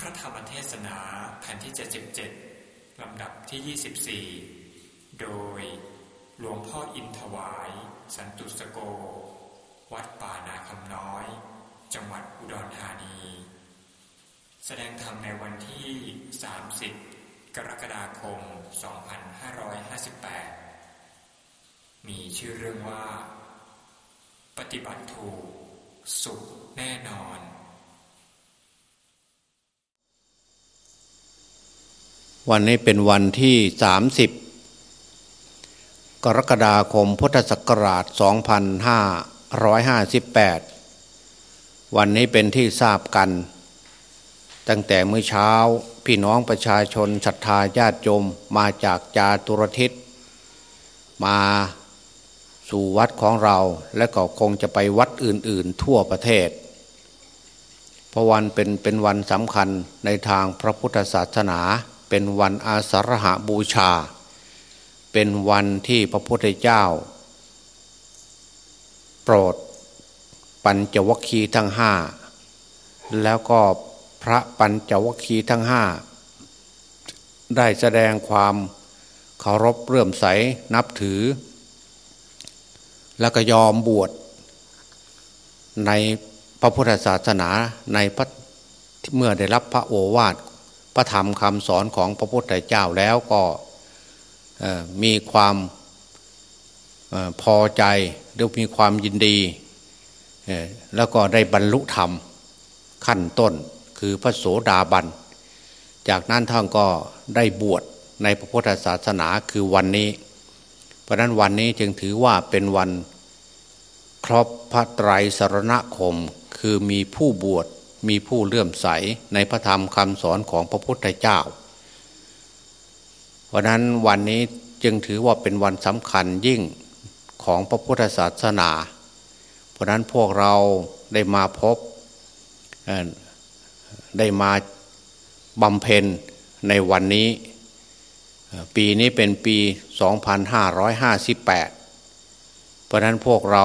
พระธรรมเทศนาแผ่นที่ 77 ลำดับที่ 24 โดยหลวงพ่ออินถวาย สันตุสโก วัดป่านาคำน้อย จังหวัดอุดรธานี แสดงธรรมในวันที่ 30 กรกฎาคม 2558 มีชื่อเรื่องว่า ปฏิบัติถูก สุขแน่นอน วันนี้เป็นวันที่ 30 กรกฎาคมพุทธศักราช 2558 วันนี้เป็นที่ทราบกัน ตั้งแต่เมื่อเช้าพี่น้องประชาชนศรัทธาญาติโยมมาจากจาตุรทิศ มาสู่วัดของเราและก็คงจะไปวัดอื่นๆทั่วประเทศ เพราะวันเป็นเป็นวันสำคัญในทางพระพุทธศาสนา เป็นวันอาสาฬหบูชา เป็นวันที่พระพุทธเจ้า โปรด ปัญจวัคคีย์ทั้งห้าแล้วก็พระปัญจวัคคีย์ทั้งห้าได้แสดงความเคารพเรื่มใสนับถือ แล้วก็ยอมบวชในพระพุทธศาสนาในพระเมื่อได้รับพระโอวาท พระธรรมคำสอนของพระพุทธเจ้าแล้วก็มีความพอใจหรือมีความยินดี แล้วก็ได้บรรลุธรรมขั้นต้นคือพระโสดาบัน จากนั้นท่านก็ได้บวชในพระพุทธศาสนาคือวันนี้ เพราะนั้นวันนี้จึงถือว่าเป็นวันครอบพระไตรสรณคม คือมีผู้บวช มีผู้เลื่อมใสในพระธรรมคำสอนของพระพุทธเจ้า เพราะนั้นวันนี้จึงถือว่าเป็นวันสำคัญยิ่งของพระพุทธศาสนา เพราะนั้นพวกเราได้มาพบได้มาบำเพ็ญในวันนี้ ปีนี้เป็นปี 2558 เพราะนั้นพวกเรา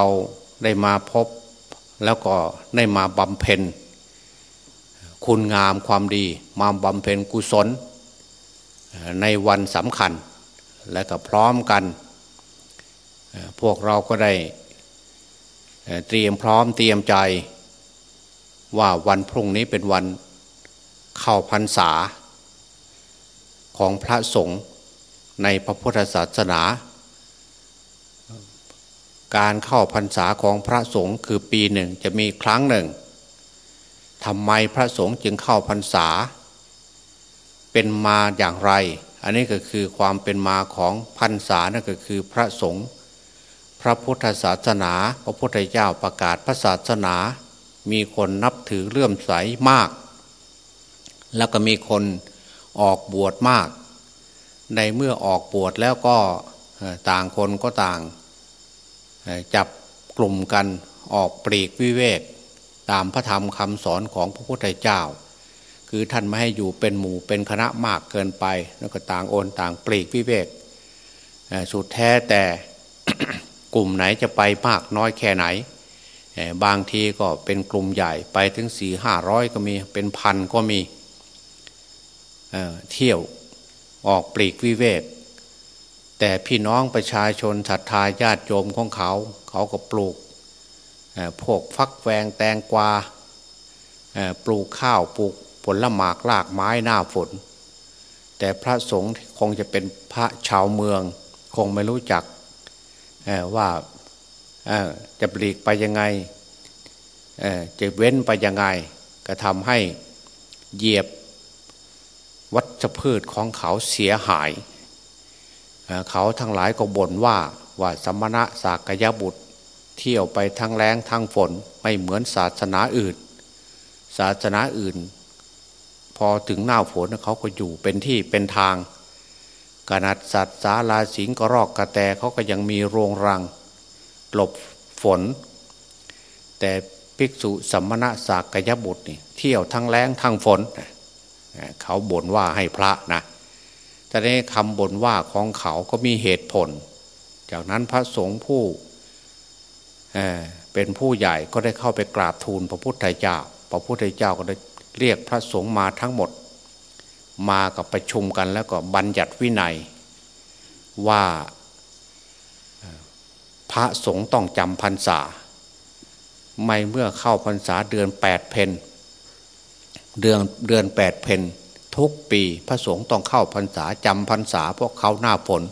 ได้มาพบแล้วก็ได้มาบำเพ็ญ คุณงามความดี มาบำเพ็ญกุศล ในวันสำคัญ และก็พร้อมกัน พวกเราก็ได้เตรียมพร้อมเตรียมใจ ว่าวันพรุ่งนี้เป็นวันเข้าพรรษา ของพระสงฆ์ในพระพุทธศาสนา การเข้าพรรษาของพระสงฆ์คือปีหนึ่งจะมีครั้งหนึ่ง ทำไมพระสงฆ์จึงเข้าพรรษา เป็นมาอย่างไร อันนี้ก็คือความเป็นมาของพรรษานั่นก็คือพระสงฆ์พระพุทธศาสนา พระพุทธเจ้าประกาศพระศาสนา มีคนนับถือเลื่อมใสมาก แล้วก็มีคนออกบวชมาก ในเมื่อออกบวชแล้วก็ต่างคนก็ต่างจับกลุ่มกันออกปลีกวิเวก ตามพระธรรมคำสอนของพระพุทธเจ้า คือท่านไม่ให้อยู่เป็นหมู่เป็นคณะมากเกินไป แล้วก็ต่างโอนต่างปลีกวิเวกสุดแท้แต่กลุ่มไหนจะไปมากน้อยแค่ไหน บางทีก็เป็นกลุ่มใหญ่ไปถึงสี่ห้าร้อยก็มีเป็นพันก็มีเเที่ยวออกปลีกวิเวก แต่พี่น้องประชาชนศรัทธาญาติโยมของเขา เขาก็ปลูก พวกฟักแวงแตงกวาปลูกข้าวปลูกผลหมากลากไม้หน้าฝน แต่พระสงฆ์คงจะเป็นพระชาวเมือง คงไม่รู้จักว่าจะปลีกไปยังไงจะเว้นไปยังไง ก็ทำให้เหยียบวัชพืชของเขาเสียหาย เขาทั้งหลายก็บ่นว่าว่าสมณะสากยบุตร เที่ยวไปทั้งแรงทั้งฝนไม่เหมือนศาสนาอื่น ศาสนาอื่น พอถึงหน้าฝนเขาก็อยู่เป็นที่เป็นทางขนาดสัตว์สาลาสิงกระรอกกระแตเขาก็ยังมีโรงรัง หลบฝน แต่ภิกษุสัมมณะสากยบุตรนี่เที่ยวทั้งแรงทั้งฝน เขาบ่นว่าให้พระนะแต่ในคำบ่นว่าของเขาก็มีเหตุผล จากนั้นพระสงฆ์ผู้ เป็นผู้ใหญ่ก็ได้เข้าไปกราบทูลพระพุทธเจ้า พระพุทธเจ้าก็ได้เรียกพระสงฆ์มาทั้งหมด มากับประชุมกันแล้วก็บัญญัติวินัยว่าพระสงฆ์ต้องจำพรรษา ไม่เมื่อเข้าพรรษาเดือนแปดเพนเดือนเดือนแปดเพนทุกปีพระสงฆ์ต้องเข้าพรรษาจำพรรษาเพราะเขาหน้าฝน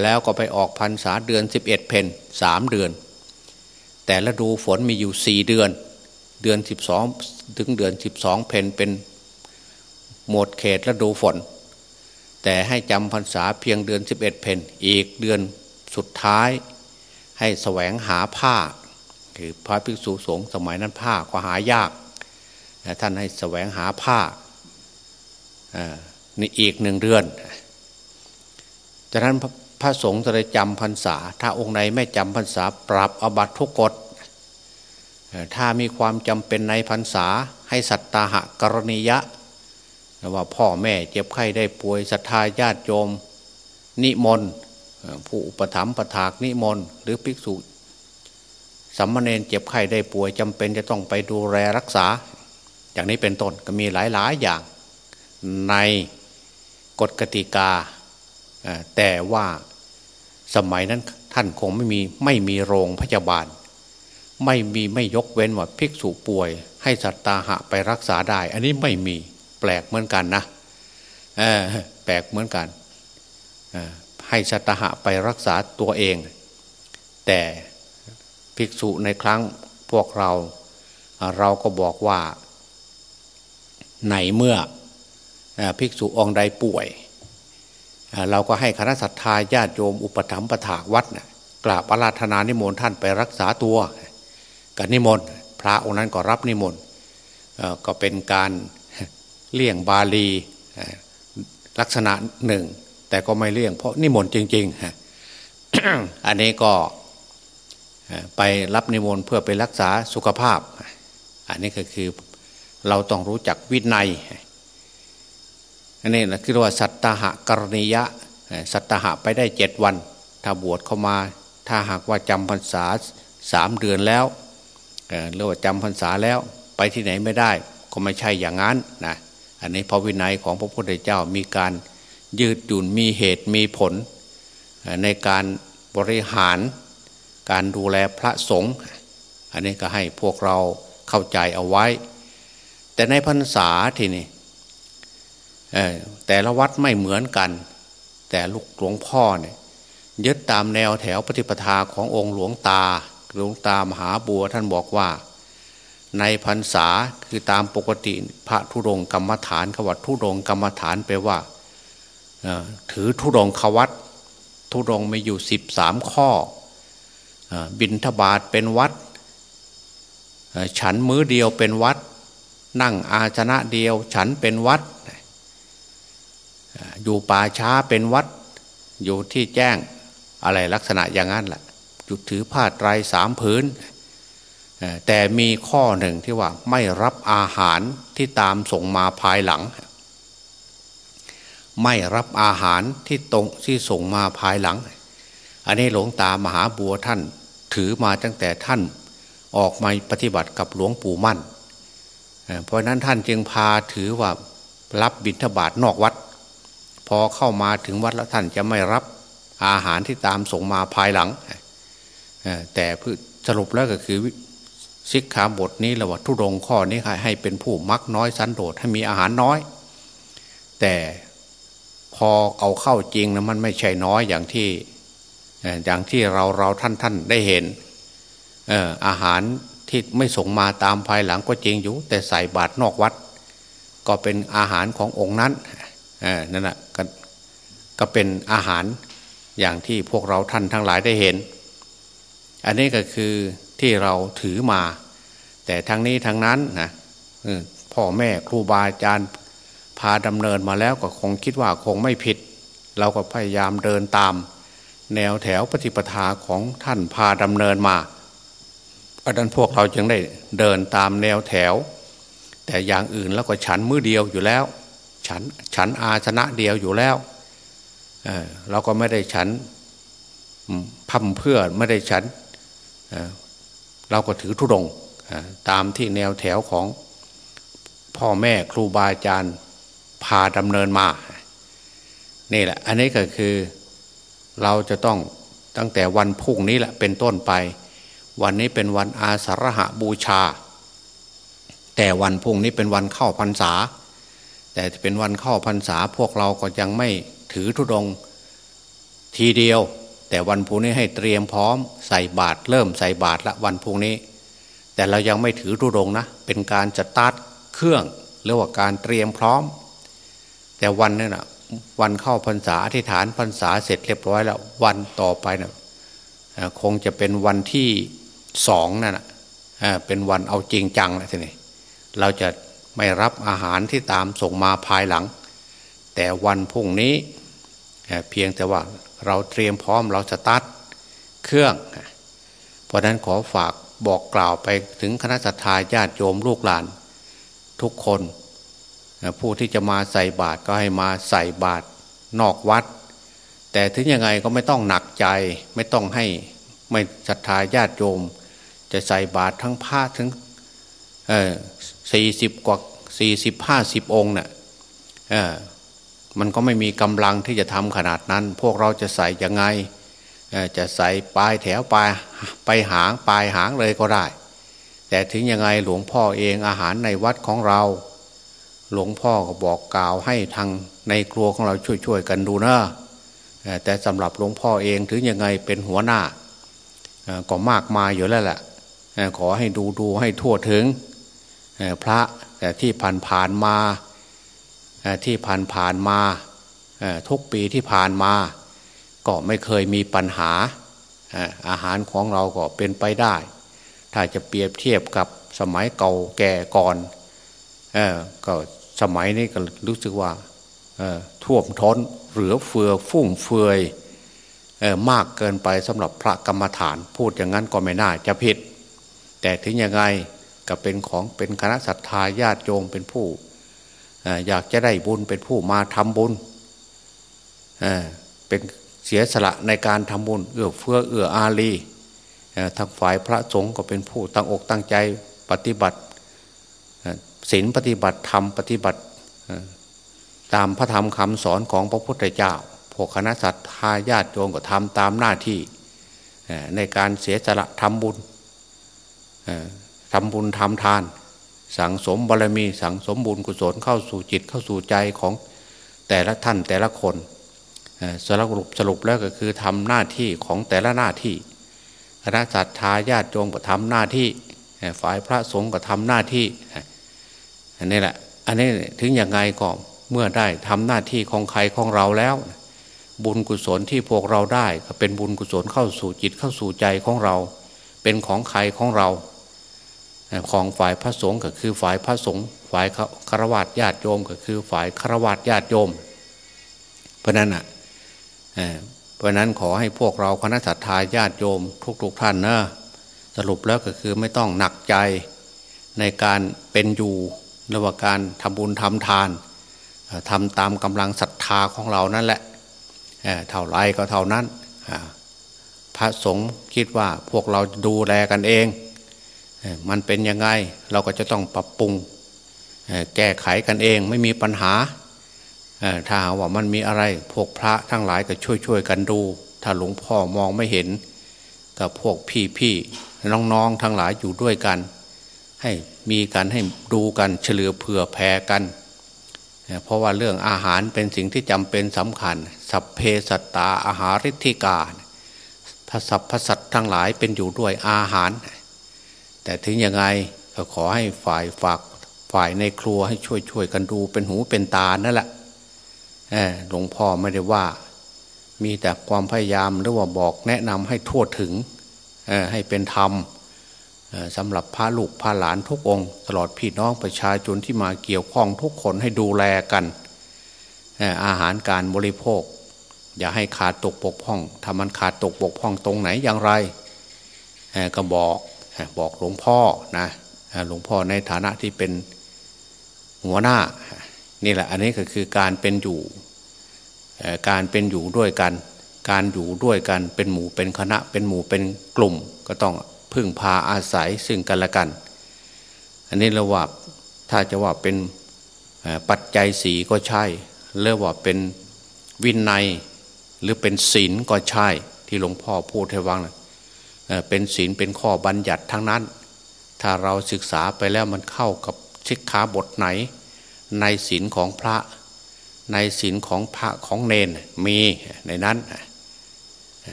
แล้วก็ไปออกพรรษาเดือนสิบเอ็ดเพนสามเดือน แต่ละดูฝนมีอยู่สี่เดือน เดือนสิบสองถึงเดือนสิบสองเพนเป็นหมดเขตและดูฝน แต่ให้จำพรรษาเพียงเดือนสิบเอ็ดเพนอีกเดือนสุดท้าย ให้แสวงหาผ้า คือพระภิกษุสงฆ์สมัยนั้นผ้าก็หายาก ท่านให้แสวงหาผ้านี่อีกหนึ่งเดือนจากนั้น ระสงฆ์จะได้จำพรรษา ถ้าองค์ไหนไม่จำพรรษา ปรับอบัตทุกกฎถ้ามีความจำเป็นในพรรษา ให้สัตตาหะกรณียะว่าพ่อแม่เจ็บไข้ได้ป่วยศรัทธาญาติโยม นิมนต์ผู้อุปถัมภ์ประถากนิมนต์หรือภิกษุสัมมาเนนเจ็บไข้ได้ป่วยจำเป็นจะต้องไปดูแลรักษา อย่างนี้เป็นต้นก็มีหลาย ๆ อย่างในกฎกติกา แต่ว่า สมัยนั้นท่านคงไม่มีไม่มีโรงพยาบาล ไม่มีไม่ยกเว้นว่าภิกษุป่วย ให้สัตตาหะไปรักษาได้ อันนี้ไม่มีแปลกเหมือนกันนะแปลกเหมือนกันให้สัตหะไปรักษาตัวเอง แต่ภิกษุในครั้งพวกเรา เราก็บอกว่าในเมื่อภิกษุองค์ใดป่วย เราก็ให้คณะสัตยาญาติโยมอุปถัมภ์ประถากวัดนะกราบอาราธนานิมนต์ท่านไปรักษาตัวกับนิมนต์พระองค์นั้นก็รับนิมนต์ก็เป็นการเลี่ยงบาลีลักษณะหนึ่ง แต่ก็ไม่เลี่ยงเพราะนิมนต์จริงๆอันนี้ก็ไปรับนิมนต์เพื่อไปรักษาสุขภาพ อันนี้ก็คือเราต้องรู้จักวินัย อันนี้นะคือว่าสัตตหะกรณียะสัตตหะไปได้เจ็ดวัน ถ้าบวชเข้ามา ถ้าหากว่าจำพรรษาสามเดือนแล้วหรือว่าจำพรรษาแล้วไปที่ไหนไม่ได้ ก็ไม่ใช่อย่างนั้นนะอันนี้พระวินัยของพระพุทธเจ้ามีการยืดหยุ่นมีเหตุมีผล ในการบริหารการดูแลพระสงฆ์อันนี้ก็ให้พวกเราเข้าใจเอาไว้ แต่ในพรรษาทีนี้ แต่ละวัดไม่เหมือนกัน แต่ลูกหลวงพ่อเนี่ยยึดตามแนวแถวปฏิปทาขององค์หลวงตา หลวงตามหาบัวท่านบอกว่า ในพรรษาคือตามปกติพระธุรงกรรมฐานขวัตธุรงกรรมฐานแปว่าถือทุรงขวัตทุรงมีอยู่สิบสามข้อบินทบาทเป็นวัด ฉันมือเดียวเป็นวัด นั่งอาชนะเดียว ฉันเป็นวัด อยู่ป่าช้าเป็นวัด อยู่ที่แจ้งอะไรลักษณะอย่างนั้นแหละจุดถือผ้าไตรสามผืนแต่มีข้อหนึ่งที่ว่าไม่รับอาหารที่ตามส่งมาภายหลัง ไม่รับอาหารที่ตรงที่ส่งมาภายหลัง อันนี้หลวงตามหาบัวท่านถือมาตั้งแต่ท่านออกมาปฏิบัติกับหลวงปู่มั่น เพราะนั้นท่านจึงพาถือว่ารับบิณฑบาตนอกวัด อเข้ามาถึงวัดแล้วท่านจะไม่รับอาหารที่ตามส่งมาภายหลัง แต่สรุปแล้วก็คือสิกขาบทนี้เราว่าทุรงข้อนี้ให้เป็นผู้มักน้อยสันโดษให้มีอาหารน้อย แต่พอเอาเข้าจริงนะมันไม่ใช่น้อยอย่างที่อย่างที่เราเราท่านท่านได้เห็นอาหารที่ไม่ส่งมาตามภายหลังก็จริงอยู่ แต่ใส่บาตรนอกวัด ก็เป็นอาหารขององค์นั้น นั่นแหะกก็เป็นอาหารอย่างที่พวกเราท่านทั้งหลายได้เห็น อันนี้ก็คือที่เราถือมา แต่ทั้งนี้ทั้งนั้นนะพ่อแม่ครูบาอาจารย์พาดำเนินมาแล้วก็คงคิดว่าคงไม่ผิด เราก็พยายามเดินตาม แนวแถวปฏิปทาของท่านพาดำเนินมาเพราะนั้นพวกเราจึงได้เดินตามแนวแถว แต่อย่างอื่นแล้วก็ฉันมือเดียวอยู่แล้ว ฉันฉันอาชนะเดียวอยู่แล้วเเราก็ไม่ได้ฉันพัมเพื่อไม่ได้ฉันเเราก็ถือทุดงตามที่แนวแถวของพ่อแม่ครูบาอาจารย์พาดำเนินมา นี่แหละ อันนี้ก็คือเราจะต้องตั้งแต่วันพุ่งนี้แหละเป็นต้นไป วันนี้เป็นวันอาสาฬหบูชา แต่วันพุ่งนี้เป็นวันเข้าพรรษา แต่เป็นวันเข้าพรรษาพวกเราก็ยังไม่ถือธุดงทีเดียว แต่วันพุ่งนี้ให้เตรียมพร้อมใส่บาตรเริ่มใส่บาตรละวันพุ่งนี้ แต่เรายังไม่ถือธุดงนะ เป็นการจะตัดเครื่องหรือว่าการเตรียมพร้อม แต่วันนี้นะวันเข้าพรรษาอธิษฐานพรรษาเสร็จเรียบร้อยแล้ววันต่อไปน่ะคงจะเป็นวันที่สองนั่นนะเป็นวันเอาจริงจังแล้วทีนี้เราจะ ไม่รับอาหารที่ตามส่งมาภายหลัง แต่วันพุ่งนี้เพียงแต่ว่าเราเตรียมพร้อมเราจะตัดเครื่อง เพราะนั้นขอฝากบอกกล่าวไปถึงคณะสัตยาญาติโยมลูกหลาน ทุกคนผู้ที่จะมาใส่บาตรก็ให้มาใส่บาตรนอกวัด แต่ถึงยังไงก็ไม่ต้องหนักใจไม่ต้องให้ไม่ศรัทธาญาติโยม จะใส่บาตรทั้งผ้าถึง สี่สิบกว่าสี่สิบห้าสิบองค์เนะ่ยมันก็ไม่มีกำลังที่จะทำขนาดนั้น พวกเราจะใส่ยังไงจะใส่ปลายแถวปลายไปหางปลายหางเลยก็ได้ แต่ถึงยังไงหลวงพ่อเองอาหารในวัดของเรา หลวงพ่อก็บอกกล่าวให้ทางในครัวของเราช่วยๆกันดูนะแต่สำหรับหลวงพ่อเองถึงยังไงเป็นหัวหน้าก็มากมายอยู่แล้วแหละขอให้ดูดูให้ทั่วถึง พระแต่ที่ผ่านผ่านมาที่ผ่านผ่านมาทุกปีที่ผ่านมา ก็ไม่เคยมีปัญหาอาหารของเราก็เป็นไปได้ ถ้าจะเปรียบเทียบกับสมัยเก่าแก่ก่อนก็สมัยนี้ก็รู้สึกว่าท่วมท้นเหลือเฟือฟุ่มเฟือยมากเกินไปสำหรับพระกรรมฐาน พูดอย่างนั้นก็ไม่น่าจะผิด แต่ถึงยังไง ก็เป็นของเป็นคณะศรัทธาญาติโยมเป็นผู้อยากจะได้บุญเป็นผู้มาทำบุญเป็นเสียสละในการทำบุญเอื้อเฟื้อเอื้ออารีทางฝ่ายพระสงฆ์ก็เป็นผู้ตั้งอกตั้งใจปฏิบัติศีลปฏิบัติธรรมปฏิบัติตามพระธรรมคำสอนของพระพุทธเจ้า พวกคณะสัตยาญาติโยมก็ทำตามหน้าที่ในการเสียสละทำบุญ ทำบุญทำทาน สั่งสมบารมี สั่งสมบุญกุศลเข้าสู่จิตเข้าสู่ใจของแต่ละท่านแต่ละคนสรุปสรุปแล้วก็คือทำหน้าที่ของแต่ละหน้าที่คณะสัตยาญาติโยมก็ทำหน้าที่ ฝ่ายพระสงฆ์ก็ทำหน้าที่อันนี้แหละอันนี้ถึงอย่างไงก็เมื่อได้ทำหน้าที่ของใครของเราแล้ว บุญกุศลที่พวกเราได้ก็เป็นบุญกุศลเข้าสู่จิตเข้าสู่ใจของเรา เป็นของใครของเรา ของฝ่ายพระสงฆ์ก็คือฝ่ายพระสงฆ์ฝ่ายฆราวาสญาติโยมก็คือฝ่ายฆราวาสญาติโยม เพราะนั้นอะเพราะนั้นขอให้พวกเราคณะสัตยาญาติโยม ทุกๆทท่านนะสรุปแล้วก็คือไม่ต้องหนักใจในการเป็นอยู่ระหว่างการทำบุญทำทานทำตามกำลังศรัทธาของเรานั่นแหละเท่าไรก็เท่านั้นพระสงฆ์คิดว่าพวกเราดูแลกันเอง มันเป็นยังไงเราก็จะต้องปรับปรุงแก้ไขกันเองไม่มีปัญหาถ้าว่ามันมีอะไรพวกพระทั้งหลายก็ช่วยๆกันดู ถ้าหลวงพ่อมองไม่เห็นกับพวกพี่ๆน้องๆทั้งหลายอยู่ด้วยกัน ให้มีกันให้ดูกันเฉลือเผื่อแผ่กัน เพราะว่าเรื่องอาหารเป็นสิ่งที่จำเป็นสำคัญ สัพเพสัตตาอาหาริธิกาพระสัพพสัตทั้งหลายเป็นอยู่ด้วยอาหาร แต่ถึงยังไงก็ขอให้ฝ่ายฝากฝ่ายในครัวให้ช่วยช่วยกันดูเป็นหูเป็นตานั่นแหละหลวงพ่อไม่ได้ว่า มีแต่ความพยายามหรือว่าบอกแนะนำให้ทั่วถึงให้เป็นธรรมสำหรับพระลูกพระหลานทุกองค์ ตลอดพี่น้องประชาชนที่มาเกี่ยวข้องทุกคนให้ดูแลกันอาหารการบริโภค อย่าให้ขาดตกบกพร่องถ้ามันขาดตกบกพร่องตรงไหนอย่างไรก็บอก บอกหลวงพ่อนะหลวงพ่อในฐานะที่เป็นหัวหน้า นี่แหละอันนี้ก็คือการเป็นอยู่การเป็นอยู่ด้วยกัน การอยู่ด้วยกันเป็นหมู่เป็นคณะเป็นหมู่เป็นกลุ่ม ก็ต้องพึ่งพาอาศัยซึ่งกันและกัน อันนี้เราว่าถ้าจะว่าเป็นปัจจัยสีก็ใช่เรียกว่าเป็นวินัยหรือเป็นศีลก็ใช่ที่หลวงพ่อพูดให้วังนะ เป็นศีลเป็นข้อบัญญัติทั้งนั้น ถ้าเราศึกษาไปแล้วมันเข้ากับชิกขาบทไหน ในศีลของพระ ในศีลของพระของเนนมีในนั้น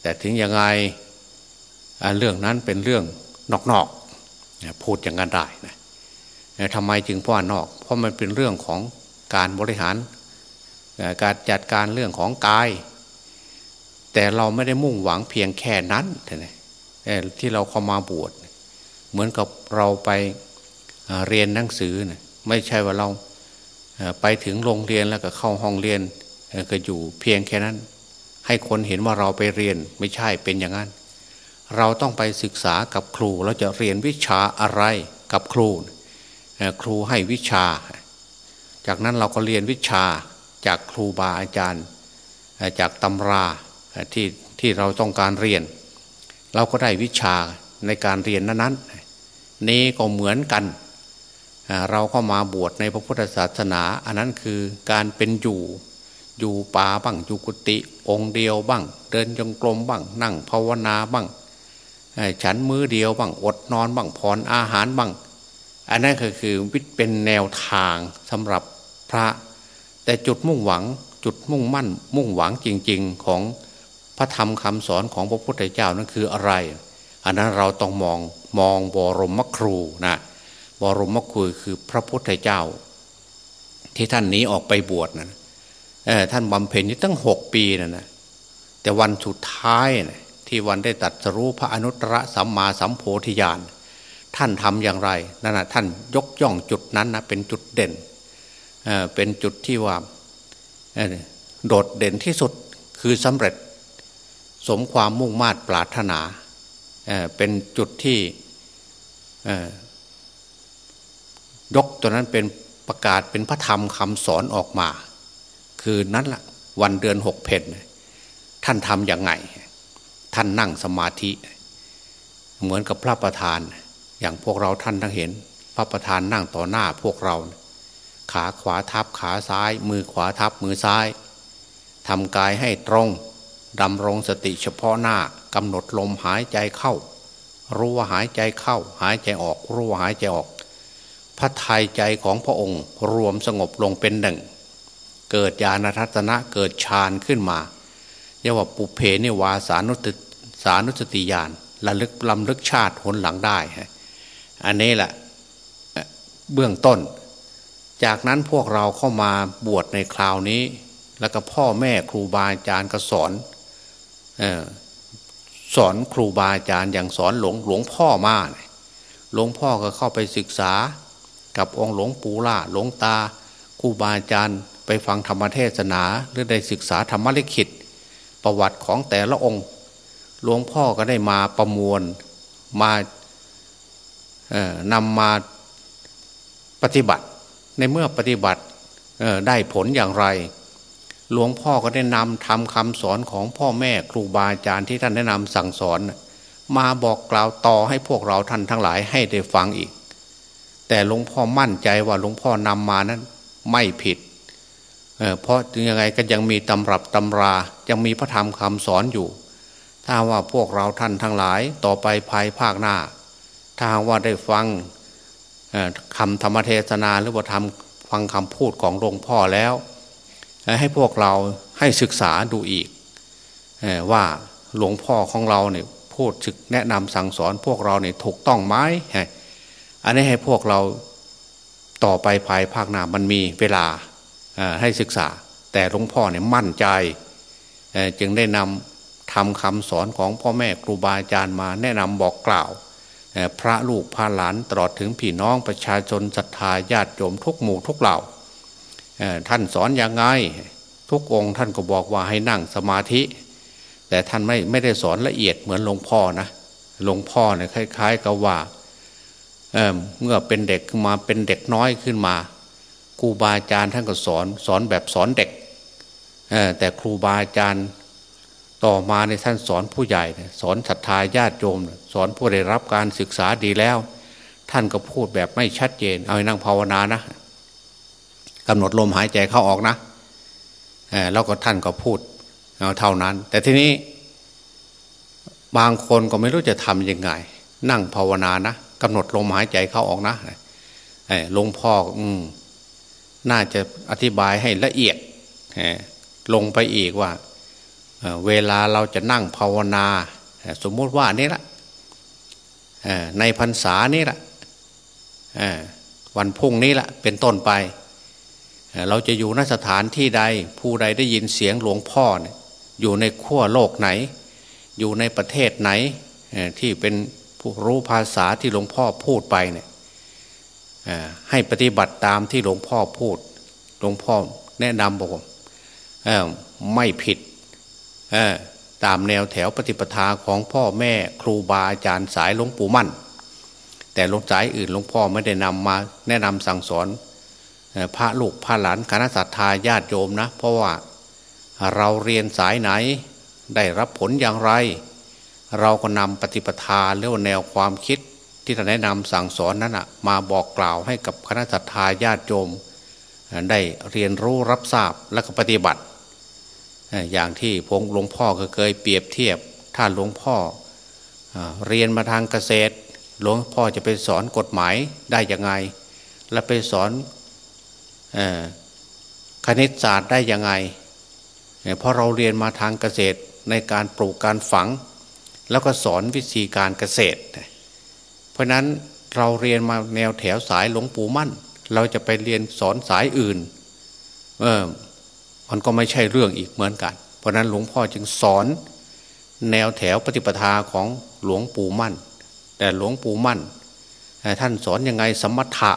แต่ถึงยังไงเรื่องนั้นเป็นเรื่องนอกๆพูดอย่างนั้นได้นะทำไมจึงพราะนอก เพราะมันเป็นเรื่องของการบริหาร การจัดการเรื่องของกาย แต่เราไม่ได้มุ่งหวังเพียงแค่นั้น ที่เราเข้ามาบวชเหมือนกับเราไปเรียนหนังสือนะไม่ใช่ว่าเราไปถึงโรงเรียนแล้วก็เข้าห้องเรียนก็อยู่เพียงแค่นั้น ให้คนเห็นว่าเราไปเรียนไม่ใช่เป็นอย่างนั้น เราต้องไปศึกษากับครูเราจะเรียนวิชาอะไรกับครู ครูให้วิชา จากนั้นเราก็เรียนวิชาจากครูบาอาจารย์ จากตำราที่ที่เราต้องการเรียน เราก็ได้วิชาในการเรียนนั้นๆนี้ก็เหมือนกัน เราก็มาบวชในพระพุทธศาสนา อันนั้นคือการเป็นอยู่อยู่ป่าบ้างอยู่กุฏิองค์เดียวบ้าง เดินจงกรมบ้าง นั่งภาวนาบ้างฉันมือเดียวบ้างอดนอนบ้างผ่อนอาหารบ้าง อันนั้นก็คือวิเป็นแนวทางสำหรับพระ แต่จุดมุ่งหวังจุดมุ่งมั่นมุ่งหวังจริง ๆของ พระธรรมคำสอนของพระพุทธเจ้านั้นคืออะไร อันนั้นเราต้องมองมองบรมครูนะบรมครูคือพระพุทธเจ้า ที่ท่านนี้ออกไปบวชนะท่านบำเพ็ญอยู่ตั้งหกปีนะนะแต่วันสุดท้ายนะที่วันได้ตัดสรู้พระอนุตตรสัมมาสัมโพธิญาณท่านทำอย่างไรนั่นนะท่านยกย่องจุดนั้นนะเป็นจุดเด่นเเป็นจุดที่ว่าโดดเด่นที่สุดคือสำเร็จ สมความมุ่งมา่ปรารถนาเเป็นจุดที่ยกตัวนั้นเป็นประกาศเป็นพระธรรมคำสอนออกมา คือนั้นละ่ะวันเดือนหกเพนท่านทำอย่างไง ท่านนั่งสมาธิ เหมือนกับพระประธาน อย่างพวกเราท่านทั้งเห็น พระประธานนั่งต่อหน้าพวกเรา ขาขวาทับขาซ้าย มือขวาทับมือซ้ายทำกายให้ตรง ดำรงสติเฉพาะหน้ากำหนดลมหายใจเข้า รู้ว่าหายใจเข้า หายใจออกรู้ว่าหายใจออก พระทัยใจของพระองค์รวมสงบลงเป็นหนึ่ง เกิดญาณทัศนะเกิดฌานขึ้นมาเรียกว่าปุเพนิวาสานุติสานุสติญาณระลึกลำลึกชาติหนหลังได้ฮะอันนี้แหละเบื้องต้น จากนั้นพวกเราเข้ามาบวชในคราวนี้ แล้วก็พ่อแม่ครูบาอาจารย์ก็สอน สอนครูบาอาจารย์อย่างสอนหลวงหลวงพ่อมาหลวงพ่อก็เข้าไปศึกษา กับองค์หลวงปู่ล่าหลวงตาครูบาอาจารย์ไปฟังธรรมเทศนาหรือได้ศึกษาธรรมลิขิต ประวัติของแต่ละองค์ หลวงพ่อก็ได้มาประมวลมานำมาปฏิบัติในเมื่อปฏิบัติได้ผลอย่างไร หลวงพ่อก็ได้นำทำคำสอนของพ่อแม่ครูบาอาจารย์ที่ท่านแนะนำสั่งสอน มาบอกกล่าวต่อให้พวกเราท่านทั้งหลายให้ได้ฟังอีก แต่หลวงพ่อมั่นใจว่าหลวงพ่อนำมานั้นไม่ผิดเเพราะถึงยังไงก็ยังมีตำรับตำรายังมีพระธรรมคำสอนอยู่ ถ้าว่าพวกเราท่านทั้งหลายต่อไปภายภาคหน้า ถ้าว่าได้ฟังคำธรรมเทศนาหรือว่าทำฟังคำพูดของหลวงพ่อแล้ว ให้พวกเราให้ศึกษาดูอีกว่าหลวงพ่อของเราเนี่ยพูดศึกแนะนำสั่งสอนพวกเราเนี่ยถูกต้องไหมอันนี้ให้พวกเราต่อไปภายภาคหน้ามันมีเวลาให้ศึกษา แต่หลวงพ่อเนี่ยมั่นใจ จึงได้นำทำคำสอนของพ่อแม่ครูบาอาจารย์มาแนะนำบอกกล่าว พระลูกพระหลานตลอดถึงพี่น้องประชาชนศรัทธาญาติโยมทุกหมู่ทุกเหล่า ท่านสอนอย่างไง ทุกองค์ท่านก็บอกว่าให้นั่งสมาธิ แต่ท่านไม่ไม่ได้สอนละเอียดเหมือนหลวงพ่อนะหลวงพ่อเนี่ยคล้าย ๆ กับว่าเเมื่อเป็นเด็กขึ้นมาเป็นเด็กน้อยขึ้นมาครูบาอาจารย์ท่านก็สอนสอนแบบสอนเด็กแต่ครูบาอาจารย์ต่อมาในท่านสอนผู้ใหญ่สอนศรัทธาญาติโยม สอนผู้ได้รับการศึกษาดีแล้ว ท่านก็พูดแบบไม่ชัดเจน เอาให้นั่งภาวนานะ กำหนดลมหายใจเข้าออกนะแล้วก็ท่านก็พูดเอาเท่านั้น แต่ทีนี้ บางคนก็ไม่รู้จะทำยังไง นั่งภาวนานะกำหนดลมหายใจเข้าออกนะหลวงพ่ออืมน่าจะอธิบายให้ละเอียดลงไปอีกว่าเวลาเราจะนั่งภาวนา สมมติว่านี่ละในพรรษานี่ละวันพุ่งนี้ละเป็นต้นไป เราจะอยู่นสถานที่ใด ผู้ใดได้ยินเสียงหลวงพ่ออยู่ในขั้วโลกไหน อยู่ในประเทศไหนที่เป็นผู้รู้ภาษาที่หลวงพ่อพูดไปเนี่ยให้ปฏิบัติตามที่หลวงพ่อพูด หลวงพ่อแนะนำบอกไม่ผิดตามแนวแถวปฏิปทาของพ่อแม่ครูบาอาจารย์สายหลวงปู่มั่น แต่หลวงสายอื่นหลวงพ่อไม่ได้นำมาแนะนำสั่งสอน พระลูกพระหลานคณะสัตยาญาติโยมนะ เพราะว่าเราเรียนสายไหนได้รับผลอย่างไร เราก็นำปฏิปทาหรือว่าแนวความคิดที่ท่านแนะนำสั่งสอนนั้นนะมาบอกกล่าวให้กับคณะสัตยาญาติโยมได้เรียนรู้รับทราบและก็ปฏิบัติ อย่างที่พงหลวงพ่อก็เคยเปรียบเทียบ ถ้าหลวงพ่อเรียนมาทางเกษตร หลวงพ่อจะไปสอนกฎหมายได้ยังไง และไปสอน คณิตศาสตร์ได้ยังไง เพราะเราเรียนมาทางเกษตรในการปลูกการฝัง แล้วก็สอนวิธีการเกษตร เพราะนั้นเราเรียนมาแนวแถวสายหลวงปู่มั่น เราจะไปเรียนสอนสายอื่นมันก็ไม่ใช่เรื่องอีกเหมือนกัน เพราะนั้นหลวงพ่อจึงสอนแนวแถวปฏิปทาของหลวงปู่มั่น แต่หลวงปู่มั่น ท่านสอนยังไงสมถะ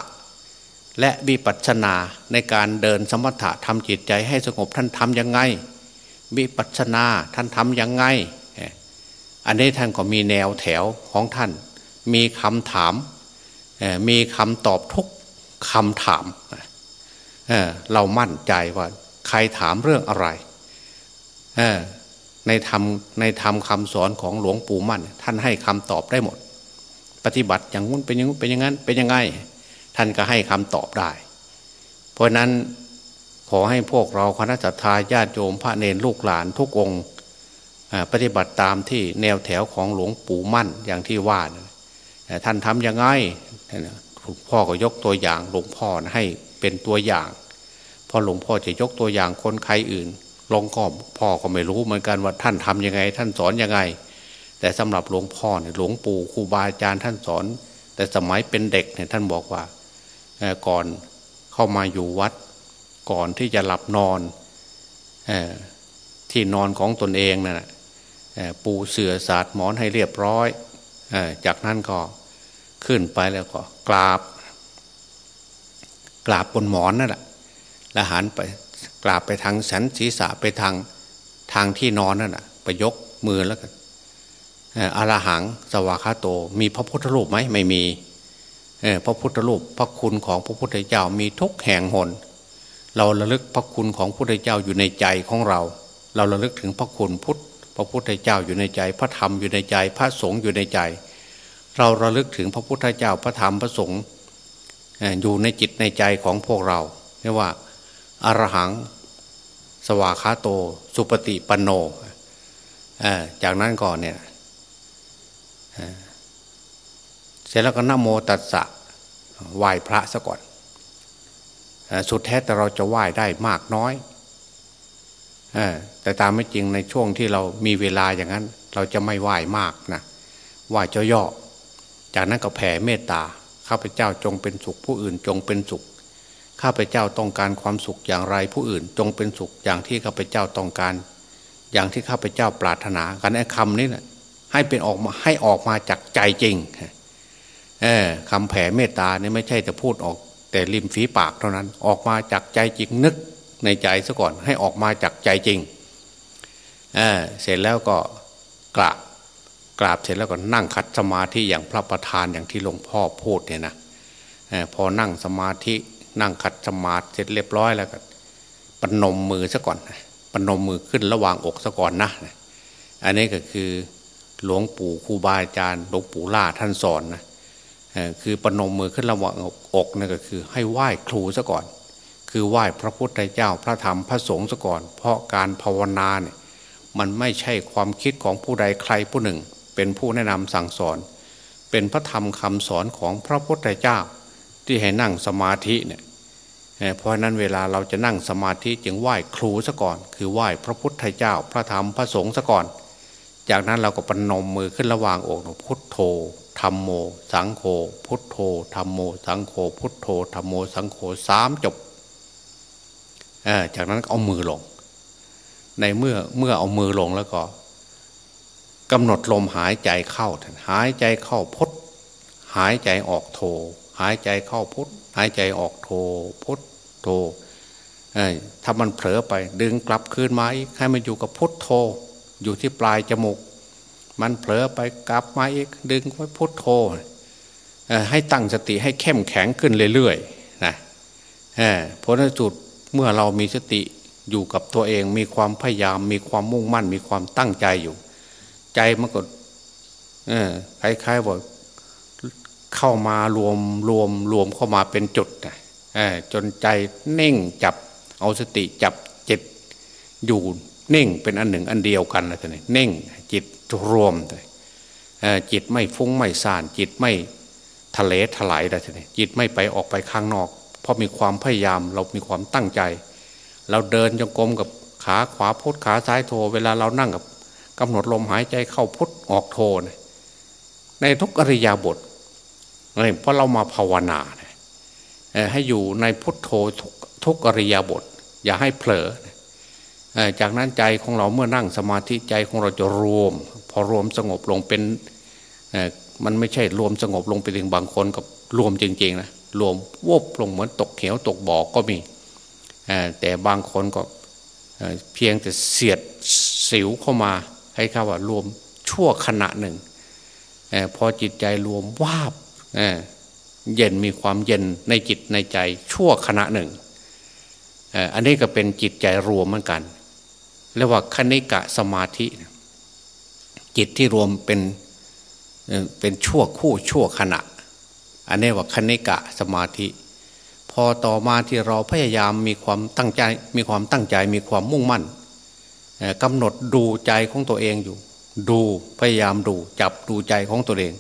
และวิปัสสนาในการเดินสมถะทำจิตใจให้สงบท่านทำยังไง วิปัสสนาท่านทำยังไง อันนี้ท่านก็มีแนวแถวของท่าน มีคำถาม มีคำตอบทุกคำถาม เรามั่นใจว่าใครถามเรื่องอะไร ในธรรมในธรรมคำสอนของหลวงปู่มั่น ท่านให้คำตอบได้หมด ปฏิบัติอย่างนู้นเป็นอย่างนู้นเป็นอย่างนั้นเป็นยังไง ท่านก็ให้คำตอบได้ เพราะนั้นขอให้พวกเราคณะจัตตาญาติโยมพระเนรลูกหลานทุกองค์ปฏิบัติตามที่แนวแถวของหลวงปู่มั่นอย่างที่ว่าท่านทำยังไงพ่อก็ยกตัวอย่างหลวงพ่อให้เป็นตัวอย่างพอหลวงพ่อจะยกตัวอย่างคนใครอื่นหลวงพ่อพ่อก็ไม่รู้เหมือนกันว่าท่านทํำยังไง ท่านสอนยังไง แต่สำหรับหลวงพ่อเนี่ยหลวงปู่ครูบาอาจารย์ท่านสอน แต่สมัยเป็นเด็กเนี่ยท่านบอกว่า ก่อนเข้ามาอยู่วัด ก่อนที่จะหลับนอนที่นอนของตนเองนะ่ะปูเสื่อศาสตร์หมอนให้เรียบร้อย จากนั้นก็ขึ้นไปแล้วก็กราบ กราบบนหมอนนั่นแหละแล้วหันไปกราบไปทางสันศีรษะไปทางทางที่นอนนั่นแหะไปยกมือแล้วกันอารหังสวากาโต มีพระพุทธรูปไหมไม่มี พระพุทธรูปพระคุณของพระพุทธเจ้ามีทุกแห่งหน เราระลึกพระคุณของพระพุทธเจ้าอยู่ในใจของเรา เราระลึกถึงพระคุณพุทธพระพุทธเจ้าอยู่ในใจ พระธรรมอยู่ในใจ พระสงฆ์อยู่ในใจ เราระลึกถึงพระพุทธเจ้าพระธรรมพระสงฆ์อยู่ในจิตในใจของพวกเราเรียกว่าอรหัง สวาคาโต สุปฏิปันโนจากนั้นก่อนเนี่ย เสร็จแล้วก็นโมตัสสะไหว้พระซะก่อน สุดแท้แต่เราจะไหว้ได้มากน้อยแต่ตามไม่จริงในช่วงที่เรามีเวลาอย่างนั้น เราจะไม่ไหว้มากนะไหว้เจ้าย่อ จากนั้นก็แผ่เมตตาข้าพเจ้าจงเป็นสุขผู้อื่นจงเป็นสุขข้าพเจ้าต้องการความสุขอย่างไรผู้อื่น จงเป็นสุขอย่างที่ข้าพเจ้าต้องการ อย่างที่ข้าพเจ้าปรารถนากันไอ้คำนี้นะให้เป็นออกมาให้ออกมาจากใจจริง เออคำแผ่เมตตาเนี่ยไม่ใช่จะพูดออก แต่ริมฝีปากเท่านั้น ออกมาจากใจจริงนึกในใจซะก่อนให้ออกมาจากใจจริงเออเสร็จแล้วก็กราบกราบเสร็จแล้วก็นั่งคัดสมาธิอย่างพระประธานอย่างที่หลวงพ่อพูดเนี่ยนะพอนั่งสมาธินั่งขัดสมาธิเสร็จเรียบร้อยแล้วก็ปนมมือซะก่อนปนมมือขึ้นระหว่างอกซะก่อนนะ อันนี้ก็คือหลวงปู่ครูบาอาจารย์หลวงปู่ล่าท่านสอนนะ คือปนมมือขึ้นระหว่างอกนั่นก็คือ ให้ไหว้ครูซะก่อน คือไหว้พระพุทธเจ้าพระธรรมพระสงฆ์ซะก่อน เพราะการภาวนาเนี่ยมันไม่ใช่ความคิดของผู้ใดใครผู้หนึ่ง เป็นผู้แนะนำสั่งสอน เป็นพระธรรมคำสอนของพระพุทธเจ้า ที่ให้นั่งสมาธิเนี่ยเพราะนั้นเวลาเราจะนั่งสมาธิจึงไหว้ครูซะก่อน คือไหว้พระพุทธเจ้า พระธรรมพระสงฆ์ซะก่อน จากนั้นเราก็ปนมมือขึ้นระหว่างอกพุทโธ ธรรมโม สังโฆพุทโธธรรมโม สังโฆพุทโธธรรมโม สังโฆสามจบจากนั้นเอามือลง ในเมื่อเมื่อเอามือลงแล้วก็กำหนดลมหายใจเข้าหายใจเข้าพุทหายใจออกโธหายใจเข้าพุทหายใจออกโธพุทโธถ้ามันเผลอไปดึงกลับคืนมาอีกให้มันอยู่กับพุทโธอยู่ที่ปลายจมูก มันเผลอไปกลับมาอีกดึงไว้พุทโธให้ตั้งสติให้เข้มแข็งขึ้นเรื่อยๆนะผลสุดเมื่อเรามีสติอยู่กับตัวเอง มีความพยายาม มีความมุ่งมั่น มีความตั้งใจอยู่ ใจมันก็คล้ายๆว่าเข้ามารวมรวมรวมเข้ามาเป็นจุดนะจนใจเน่งจับเอาสติจับจิตอยู่เน่งเป็นอันหนึ่งอันเดียวกันนะท่านเน่งจิต รวมจิตไม่ฟุ้งไม่ซ่าน จิตไม่ทะเลถลายอะไรทีนี้จิตไม่ไปออกไปข้างนอก เพราะมีความพยายามเรามีความตั้งใจ เราเดินจงกรมกับขาขวาพุทขาซ้ายโท เวลาเรานั่งกับกำหนดลมหายใจเข้าพุทออกโทในทุกอริยาบทเพราะเรามาภาวนาให้อยู่ในพุทโธทุกอริยาบท อย่าให้เผลอ จากนั้นใจของเราเมื่อนั่งสมาธิใจของเราจะรวม อรวมสงบลงเป็นมันไม่ใช่รวมสงบลงไปถึงบางคนกับรวมจริงๆนะรวมวบลงเหมือนตกเขียวตกบ่อก็มีแต่บางคนก็เพียงแต่เสียดสิวเข้ามาให้ข้าว่ารวมชั่วขณะหนึ่งพอจิตใจรวมวาบเย็นมีความเย็นในจิตในใจชั่วขณะหนึ่งอันนี้ก็เป็นจิตใจรวมเหมือนกันเรียกว่าคณิกะสมาธิ จิตที่รวมเป็นเป็นชั่วคู่ชั่วขณะ อันนี้ว่าคณิกะสมาธิ พอต่อมาที่เราพยายามมีความตั้งใจ มีความตั้งใจมีความมุ่งมั่นกำหนดดูใจของตัวเองอยู่ ดูพยายามดูจับดูใจของตัวเอง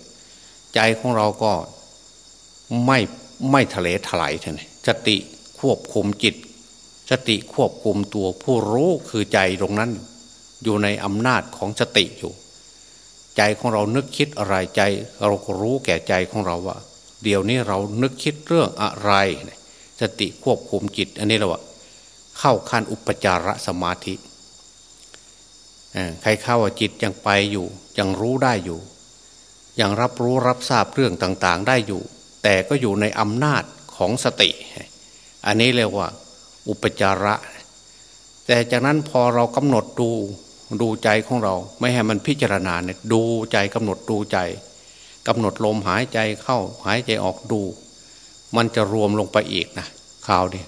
ใจของเราก็ไม่ไม่ทะเลถลายเท่านสติควบคุมจิต สติควบคุมตัวผู้รู้คือใจตรงนั้น อยู่ในอำนาจของสติอยู่ ใจของเรานึกคิดอะไรใจ เราก็รู้แก่ใจของเราว่า เดี๋ยวนี้เรานึกคิดเรื่องอะไร สติควบคุมจิต อันนี้เราว่าเข้าขั้นอุปจารสมาธิใครเข้าว่าจิตยังไปอยู่ ยังรู้ได้อยู่ ยังรับรู้รับทราบเรื่องต่างๆ ได้อยู่ แต่ก็อยู่ในอำนาจของสติ อันนี้เรียกว่า อุปจาระ แต่จากนั้นพอเรากำหนดดู ดูใจของเรา ไม่ให้มันพิจารณาเนี่ยดูใจกำหนดดูใจกำหนดลมหายใจเข้าหายใจออกดู มันจะรวมลงไปอีกนะข่าวนี่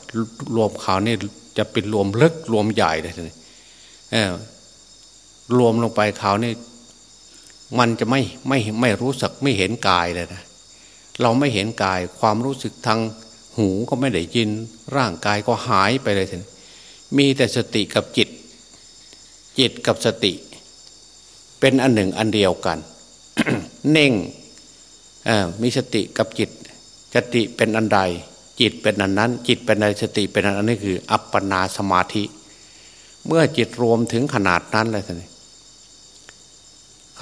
รวมข่าวนี่จะเป็นรวมลึกรวมใหญ่เลยทีเออรวมลงไปข่าวนี่มันจะไม่ไม่ไม่รู้สึกไม่เห็นกายเลยนะเราไม่เห็นกายความรู้สึกทางหูก็ไม่ได้ยินร่างกายก็หายไปเลยทีมีแต่สติกับจิต จิตกับสติ เป็นอันหนึ่งอันเดียวกัน เน่งมีสติกับจิต สติเป็นอันใด จิตเป็นอันนั้น จิตเป็นอันสติเป็นอันนี้คือ อัปปนาสมาธิ เมื่อจิตรวมถึงขนาดนั้นเลยท่าน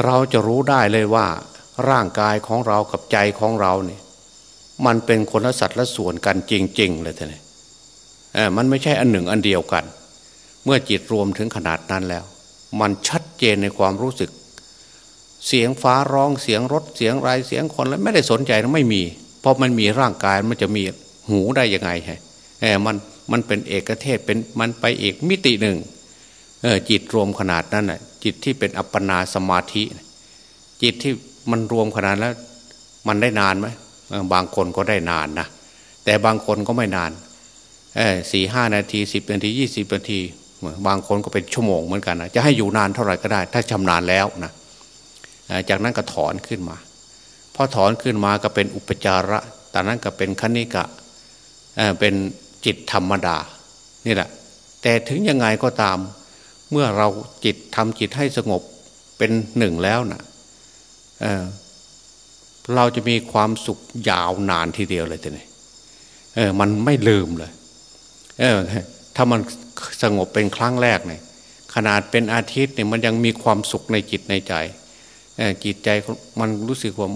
เราจะรู้ได้เลยว่า ร่างกายของเรากับใจของเราเนี่ยมันเป็นคนละสัตว์ละส่วนกันจริง ๆ เลยท่านมันไม่ใช่อันหนึ่งอันเดียวกัน เมื่อจิตรวมถึงขนาดนั้นแล้ว มันชัดเจนในความรู้สึก เสียงฟ้าร้องเสียงรถเสียงไรเสียงคนแล้วไม่ได้สนใจไม่มี เพราะมันมีร่างกายมันจะมีหูได้ยังไงฮะมันมันเป็นเอกเทศเป็นมันไปอีกมิติหนึ่งจิตรวมขนาดนั้นน่ะจิตที่เป็นอัปปนาสมาธิ จิตที่มันรวมขนาดแล้ว มันได้นานไหมบางคนก็ได้นานนะแต่บางคนก็ไม่นานสี่ห้านาทีสิบนาทียี่สิบนาที บางคนก็เป็นชั่วโมงเหมือนกันนะจะให้อยู่นานเท่าไหร่ก็ได้ ถ้าชำนาญแล้วนะจากนั้นก็ถอนขึ้นมาพอถอนขึ้นมาก็เป็นอุปจาระตอนนั้นก็เป็นคณิกะเป็นจิตธรรมดานี่แหละ แต่ถึงยังไงก็ตาม เมื่อเราจิตทำจิตให้สงบเป็นหนึ่งแล้วนะเเราจะมีความสุขยาวนานทีเดียวเลยทีนี้มันไม่ลืมเลยเออ ถ้ามันสงบเป็นครั้งแรกเนี่ยขนาดเป็นอาทิตย์เนี่ยมันยังมีความสุขในจิตในใจจิตใจมันรู้สึกว่า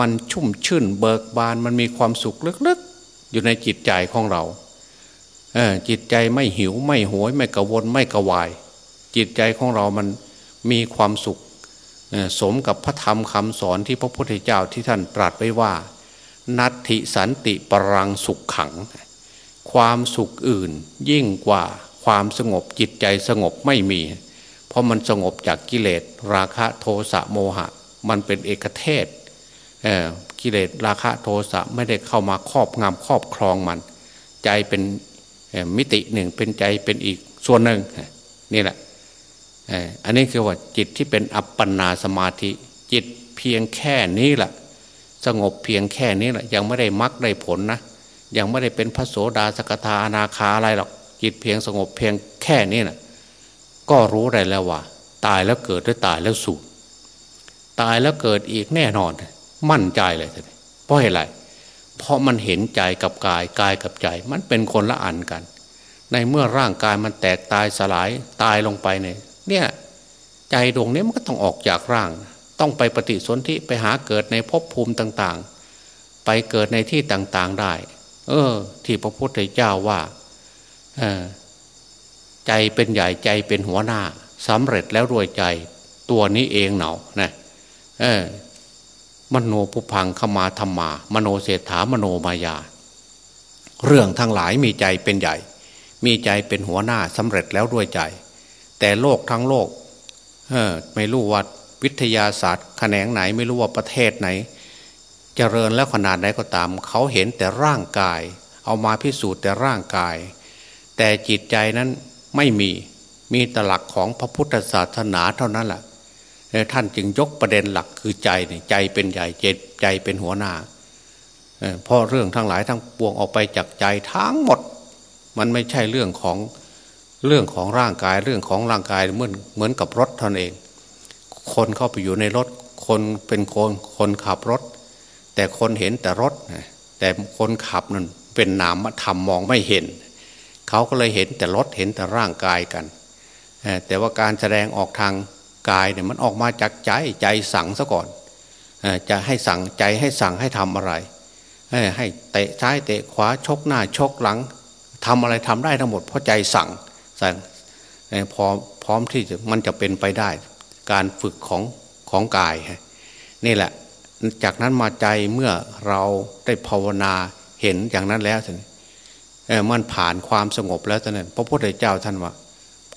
มันชุ่มชื่นเบิกบานมันมีความสุขลึกๆ อยู่ในจิตใจของเราจิตใจไม่หิวไม่หวยไม่กระวนไม่กระวาย จิตใจของเรามันมีความสุขสมกับพระธรรมคำสอนที่พระพุทธเจ้าที่ท่านตรัสไว้ว่า นัตถิสันติปรังสุขขัง ความสุขอื่นยิ่งกว่าความสงบจิตใจสงบไม่มี เพราะมันสงบจากกิเลสราคะโทสะโมหะ มันเป็นเอกเทศกิเลสราคะโทสะไม่ได้เข้ามาครอบงำครอบครองมัน ใจเป็นมิติหนึ่งเป็นใจเป็นอีกส่วนหนึ่งนี่แหละอันนี้คือว่าจิตที่เป็นอัปปนาสมาธิ จิตเพียงแค่นี้แหละสงบเพียงแค่นี้แหละยังไม่ได้มรรคได้ผลนะ ยังไม่ได้เป็นพระโสดาสกทาอนาคาอะไรหรอกจิตเพียงสงบเพียงแค่นี้นะก็รู้ได้แล้วว่า ตายแล้วเกิดหรือตายแล้วสูญตายแล้วเกิดอีกแน่นอน มั่นใจเลยเพราะอะไรเพราะมันเห็นใจกับกายกายกับใจ มันเป็นคนละอันกัน ในเมื่อร่างกายมันแตกตายสลายตายลงไปเนี่ยเนี่ยใจดวงนี้มันก็ต้องออกจากร่าง ต้องไปปฏิสนธิไปหาเกิดในภพภูมิต่างๆ ไปเกิดในที่ต่างๆได้ เออ ที่พระพุทธเจ้าว่าใจเป็นใหญ่ใจเป็นหัวหน้าสำเร็จแล้วรวยใจ ตัวนี้เองเนานะเออมโนภุพังขมาธรรมา มโนเศรษฐามโนมายา เรื่องทั้งหลายมีใจเป็นใหญ่ มีใจเป็นหัวหน้าสำเร็จแล้วด้วยใจ แต่โลกทั้งโลก เออ ไม่รู้ว่าวิทยาศาสตร์แขนงไหน ไม่รู้ว่าประเทศไหน เจริญแล้วขนาดไหนก็ตาม เขาเห็นแต่ร่างกาย เอามาพิสูจน์แต่ร่างกาย แต่จิตใจนั้นไม่มีมีตลักของพระพุทธศาสนาเท่านั้นแหละท่านจึงยกประเด็นหลักคือใจใจเป็นใหญ่เจตใจเป็นหัวหน้าเพราะเรื่องทั้งหลายทั้งปวงออกไปจากใจทั้งหมด มันไม่ใช่เรื่องของเรื่องของร่างกายเรื่องของร่างกายเหมือนเหมือนกับรถท่านเอง คนเข้าไปอยู่ในรถ คนเป็นคนคนขับรถ แต่คนเห็นแต่รถ แต่คนขับนั่นเป็นนามธรรมมองไม่เห็น เขาก็เลยเห็นแต่รถเห็นแต่ร่างกายกัน แต่ว่าการแสดงออกทางกายเนี่ยมันออกมาจากใจใจสั่งซะก่อน จะให้สั่งใจให้สั่งให้ทำอะไร ให้เตะซ้ายเตะขวาชกหน้าชกหลังทำอะไรทำได้ทั้งหมดเพราะใจสั่งสั่งพร้อมพร้อมที่จะมันจะเป็นไปได้ การฝึกของของกายนี่แหละ จากนั้นมาใจเมื่อเราได้ภาวนาเห็นอย่างนั้นแล้วท่านมันผ่านความสงบแล้วท่านพระพุทธเจ้าท่านว่า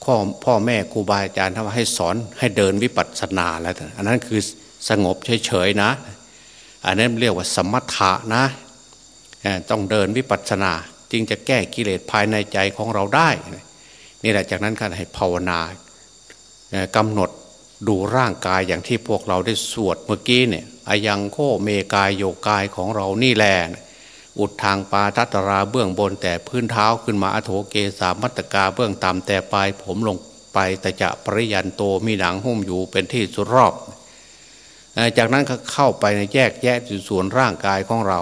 พ่อพ่อแม่ครูบาอาจารย์ทำให้สอนให้เดินวิปัสสนาแล้วอันนั้นคือสงบเฉยๆนะ อันนั้นเรียกว่าสมถะนะต้องเดินวิปัสสนา จึงจะแก้กิเลสภายในใจของเราได้ นี่แหละจากนั้นก็ให้ภาวนากำหนดดูร่างกายอย่างที่พวกเราได้สวดเมื่อกี้เนี่ย อายังโคเมกายโยกายของเรานี่แหละอุดทางปาทัตราเบื้องบนแต่พื้นเท้าขึ้นมาอโถเกสามัตกาเบื้องต่ำแต่ปลายผมลงไปแต่จะปริยันโตมีหนังหุ้มอยู่เป็นที่สุดรอบ จากนั้นเข้าไปในแยกแยะส่วนร่างกายของเรา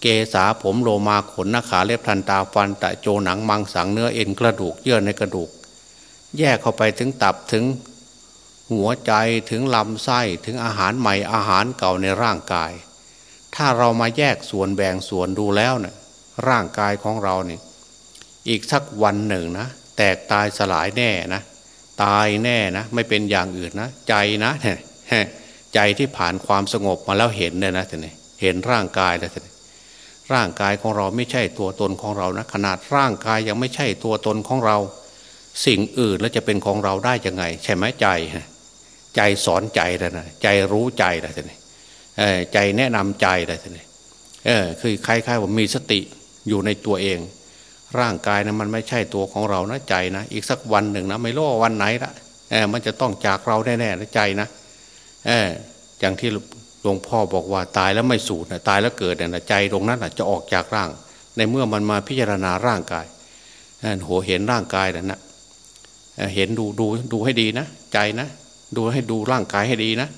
เกษาผมโลมาขนนาขาเล็บทันตาฟันตะโจหนังมังสังเนื้อเอ็นกระดูกเยื่อในกระดูก แยกเข้าไปถึงตับถึง หัวใจถึงลำไส้ถึงอาหารใหม่อาหารเก่าในร่างกาย ถ้าเรามาแยกส่วนแบ่งส่วนดูแล้วเนะี่ยร่างกายของเราเนี่ยอีกสักวันหนึ่งนะแตกตายสลายแน่นะ ตายแน่นะ ไม่เป็นอย่างอื่นนะ ใจนะใจที่ผ่านความสงบมาแล้วเห็นเนี่ยนะท่านเห็นร่างกายแล้วท่านร่างกายของเราไม่ใช่ตัวตนของเรานะ ขนาดร่างกายยังไม่ใช่ตัวตนของเรา สิ่งอื่นแล้วจะเป็นของเราได้ยังไง ใช่ไหมใจ ใจสอนใจแล้วนะใจรู้ใจแล้วท่านใจแนะนำใจอะไรทีนี้เออคือคล้ายๆว่ามีสติอยู่ในตัวเอง ร่างกายนะมันไม่ใช่ตัวของเรานะใจนะ อีกสักวันหนึ่งนะไม่รู้วันไหนละเออมันจะต้องจากเราแน่ๆนะใจนะเอออย่างที่หลวงพ่อบอกว่าตายแล้วไม่สูญนะตายแล้วเกิดเนี่ยใจตรงนั้นนะจะออกจากร่าง ในเมื่อมันมาพิจารณาร่างกายหัวเห็นร่างกายนั่นนะเห็นดูดูดูให้ดีนะ ใจนะ ดูให้ดูร่างกายให้ดีนะ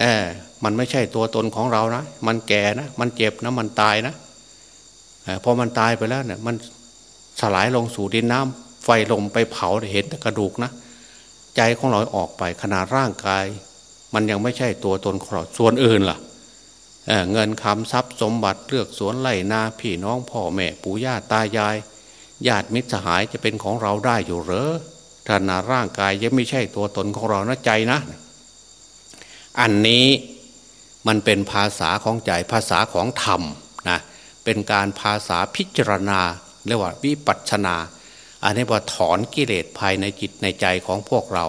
เออมันไม่ใช่ตัวตนของเรานะมันแก่นะมันเจ็บนะมันตายนะพอมันตายไปแล้วเนี่ย มันสลายลงสู่ดินน้ำไฟลมไปเผาเห็นแต่กระดูกนะใจของเราออกไปขนาดร่างกาย มันยังไม่ใช่ตัวตนของเราส่วนอื่นล่ะเเงินคำทรัพย์สมบัติเลือกสวนไร่นาพี่น้องพ่อแม่ปู่ย่าตายายญาติมิตรสหายจะเป็นของเราได้อยู่หรือ ถ้านาร่างกายยังไม่ใช่ตัวตนของเรานะใจนะ อันนี้มันเป็นภาษาของใจภาษาของธรรมนะเป็นการภาษาพิจารณาเรียกว่าวิปัชนา อันนี้ว่าถอนกิเลสภายในจิตในใจของพวกเรา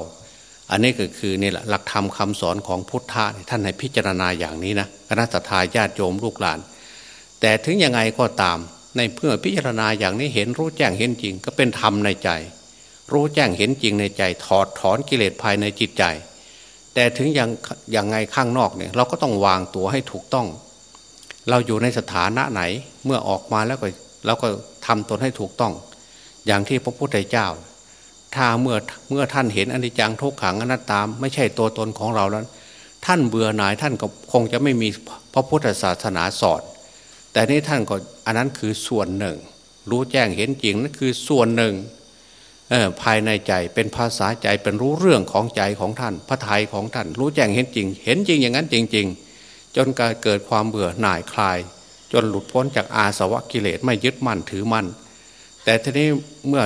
อันนี้ก็คือนี่แหละหลักธรรมคาสอนของพุทธะท่านให้พิจารณาอย่างนี้นะคณะสัตยาญาติโยมลูกหลาน แต่ถึงยังไงก็ตามในเพื่อพิจารณาอย่างนี้เห็นรู้แจ้งเห็นจริง ก็เป็นธรรมในใจ รู้แจ้งเห็นจริงในใจ ถอดถอนกิเลสภายในจิตใจ แต่ถึงอย่างอย่างไงข้างนอกเนี่ยเราก็ต้องวางตัวให้ถูกต้อง เราอยู่ในสถานะไหนเมื่อออกมาแล้วก็เราก็ทำตนให้ถูกต้อง อย่างที่พระพุทธเจ้า ถ้าเมื่อเมื่อท่านเห็นอนิจจังทุกขังอนัตตามไม่ใช่ตัวตนของเราแล้วท่านเบื่อหน่ายท่านก็คงจะไม่มีพระพุทธศาสนาสอนแต่นี้ท่านก็อันนั้นคือส่วนหนึ่ง รู้แจ้งเห็นจริงนั่นคือส่วนหนึ่ง ภายในใจเป็นภาษาใจเป็นรู้เรื่องของใจของท่าน พระทัยของท่าน รู้แจ้งเห็นจริง เห็นจริงอย่างนั้นจริง ๆ จนการเกิดความเบื่อหน่ายคลาย จนหลุดพ้นจากอาสวะกิเลสไม่ยึดมั่นถือมั่น แต่ทีนี้เมื่อ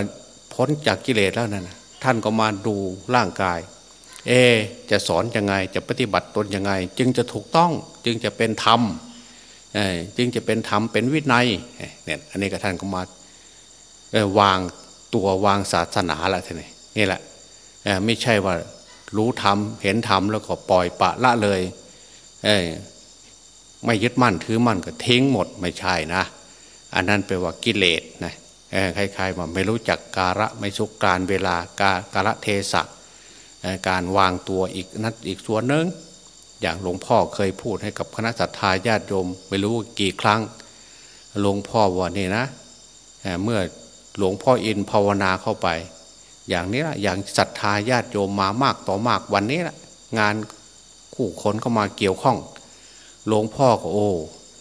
พ้นจากกิเลสแล้วนั่นท่านก็มาดูร่างกาย เอ จะสอนยังไงจะปฏิบัติตนยังไง จึงจะถูกต้องจึงจะเป็นธรรมจึงจะเป็นธรรมเป็นวินัยเนี่ยอันนี้ก็ท่านก็มาวาง ตัววางศาสนาละทีนี้นี่แหละไม่ใช่ว่ารู้ธรรมเห็นธรรมแล้วก็ปล่อยปะละเลยไม่ยึดมั่นถือมั่นก็ทิ้งหมดไม่ใช่นะ อันนั้นแปลว่ากิเลสนะคล้ายๆว่าไม่รู้จักการะไม่สุกการเวลากากาละเทศะการวางตัวอีกนัดอีกส่วนหนึ่งอย่างหลวงพ่อเคยพูดให้กับคณะสัตยาญาติโยม ไม่รู้กี่ครั้งหลวงพ่อว่านี่นะเมื่อ หลวงพ่ออินภาวนาเข้าไป อย่างนี้ละอย่างศรัทธาญาติโยมมามากต่อมากวันนี้ละงานคู่คนเข้ามาเกี่ยวข้อง หลวงพ่อก็โอ้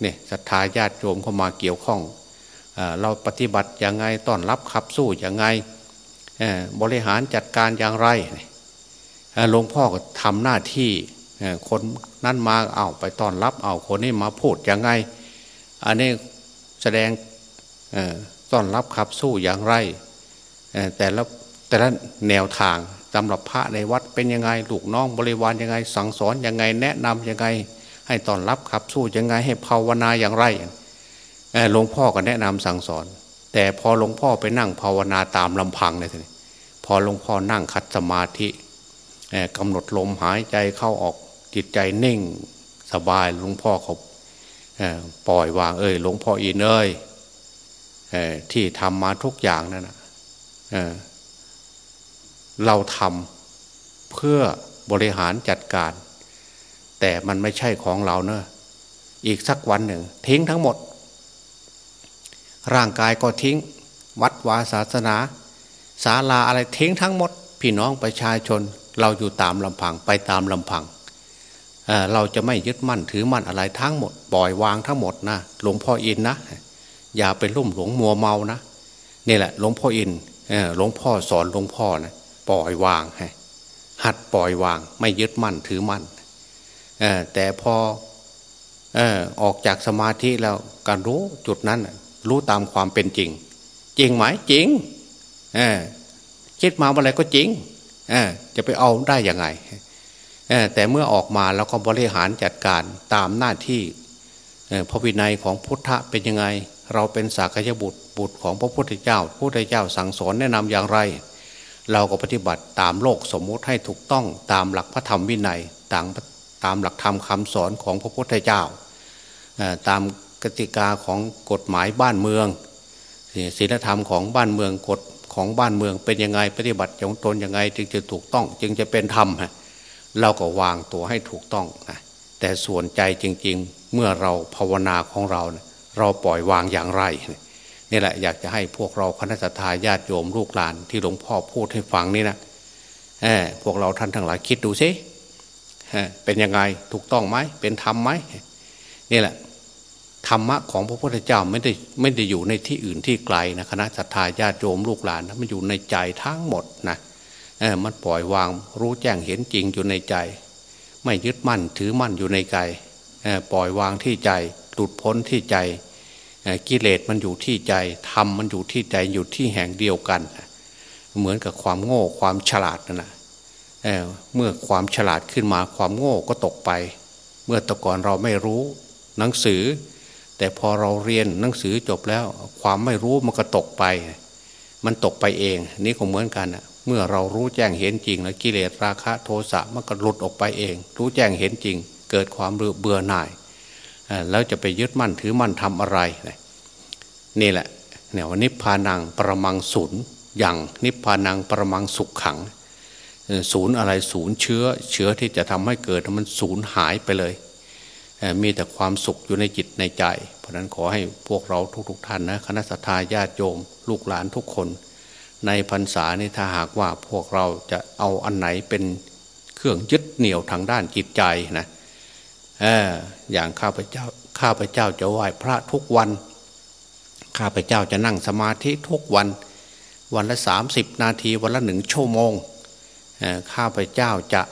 เนี่ยศรัทธาญาติโยมเข้ามาเกี่ยวข้องเราปฏิบัติยังไงต้อนรับขับสู้ยังไงบริหารจัดการอย่างไรหลวงพ่อก็ทำหน้าที่คนนั้นมาเอาไปต้อนรับเอาคนนี้มาพูดยังไง อันนี้แสดง ต้อนรับขับสู้อย่างไรแต่ละแต่ละแนวทางสำหรับพระในวัดเป็นยังไงลูกน้องบริวารยังไง สั่งสอนยังไงแนะนำยังไง ให้ตอนรับขับสู้ยังไง ให้ภาวนาอย่างไรหลวงพ่อก็แนะนำสั่งสอน แต่พอหลวงพ่อไปนั่งภาวนาตามลำพังเลยทีนี้พอหลวงพ่อนั่งคัดสมาธิกำหนดลมหายใจเข้าออกจิตใจนิ่งสบายหลวงพ่อเขาปล่อยวางเอ้ยหลวงพ่ออินเอ้ย ที่ทำมาทุกอย่างนั่นนะเราทำเพื่อบริหารจัดการ แต่มันไม่ใช่ของเราเนอะอีกสักวันหนึ่ง ทิ้งทั้งหมด ร่างกายก็ทิ้ง วัดวาศาสนาศาลาอะไรทิ้งทั้งหมด พี่น้องประชาชน เราอยู่ตามลำพังไปตามลำพังเเราจะไม่ยึดมั่นถือมั่นอะไรทั้งหมดปล่อยวางทั้งหมดนะหลวงพ่ออินนะ อย่าไปลุ่มหลงมัวเมานะนี่แหละหลวงพ่ออินหลวงพ่อสอนหลวงพ่อนะปล่อยวางหัดปล่อยวาง ไม่ยึดมั่นถือมั่นแต่พอออกจากสมาธิแล้วการรู้จุดนั้น รู้ตามความเป็นจริง จริงไหมจริงคิดมาอะไรก็จริงจะไปเอาได้ยังไงแต่เมื่อออกมาแล้วก็บริหารจัดการตามหน้าที่พระวินัยของพุทธะเป็นยังไง เราเป็นสากยบุตรบุตรของพระพุทธเจ้าพระพุทธเจ้าสั่งสอนแนะนำอย่างไร เราก็ปฏิบัติตามโลกสมมุติให้ถูกต้องตามหลักพระธรรมวินัยต่างตามหลักธรรมคาสอนของพระพุทธเจ้า ตามกติกาของกฎหมายบ้านเมืองศีลธรรมของบ้านเมืองกฎของบ้านเมืองเป็นยังไงปฏิบัติของตนยังไงจึงจะถูกต้อง จึงจะเป็นธรรมเราก็วางตัวให้ถูกต้องนะแแต่ส่วนใจจริง ๆ เมื่อเราภาวนาของเรา เราปล่อยวางอย่างไร นี่แหละอยากจะให้พวกเราคณะทาญาติโยมลูกหลานที่หลวงพ่อพูดให้ฟังนี่นะเออพวกเราท่านทั้งหลายคิดดูสิเป็นยังไงถูกต้องไหมเป็นธรรมไหมนี่แหละธรรมะของพระพุทธเจ้าไม่ได้ไม่ได้อยู่ในที่อื่นที่ไกลนะคณะสัตยาญาติโยมลูกหลานนะมันอยู่ในใจทั้งหมดนะเออมันปล่อยวางรู้แจ้งเห็นจริงอยู่ในใจ ไม่ยึดมั่นถือมั่นอยู่ในใจปล่อยวางที่ใจ หลุดพ้นที่ใจกิเลสมันอยู่ที่ใจธรรมมันอยู่ที่ใจอยู่ที่แห่งเดียวกัน เหมือนกับความโง่ความฉลาดนั่นแหะเเมื่อความฉลาดขึ้นมาความโง่ก็ตกไป เมื่อตะก่อนเราไม่รู้หนังสือ แต่พอเราเรียนหนังสือจบแล้ว ความไม่รู้มันก็ตกไป มันตกไปเอง นี่ก็เหมือนกันนะเมื่อเรารู้แจ้งเห็นจริงแล้วกิเลสราคะโทสะมันก็หลุดออกไปเอง รู้แจ้งเห็นจริง เกิดความเบื่อหน่าย แล้วจะไปยึดมั่นถือมั่นทำอะไร นี่แหละเนี่ยวันนิพพานังประมังศูนย์อย่างนิพพานังประมังสุขขัง ศูนย์อะไรศูนย์เชื้อ เชื้อที่จะทำให้เกิดมันศูนย์หายไปเลย มีแต่ความสุขอยู่ในจิตในใจ เพราะนั้นขอให้พวกเราทุกๆท่านนะคณะสัตยาญาติโยม ลูกหลานทุกคน ในพรรษานี้ถ้าหากว่าพวกเราจะเอาอันไหนเป็นเครื่องยึดเหนี่ยวทางด้านจิตใจนะอ อย่างข้าพเจ้าข้าพเจ้าจะไหว้พระทุกวัน ข้าพเจ้าจะนั่งสมาธิทุกวัน วันละสามสิบนาทีวันละหนึ่งชั่วโมงข้าพเจ้าจะ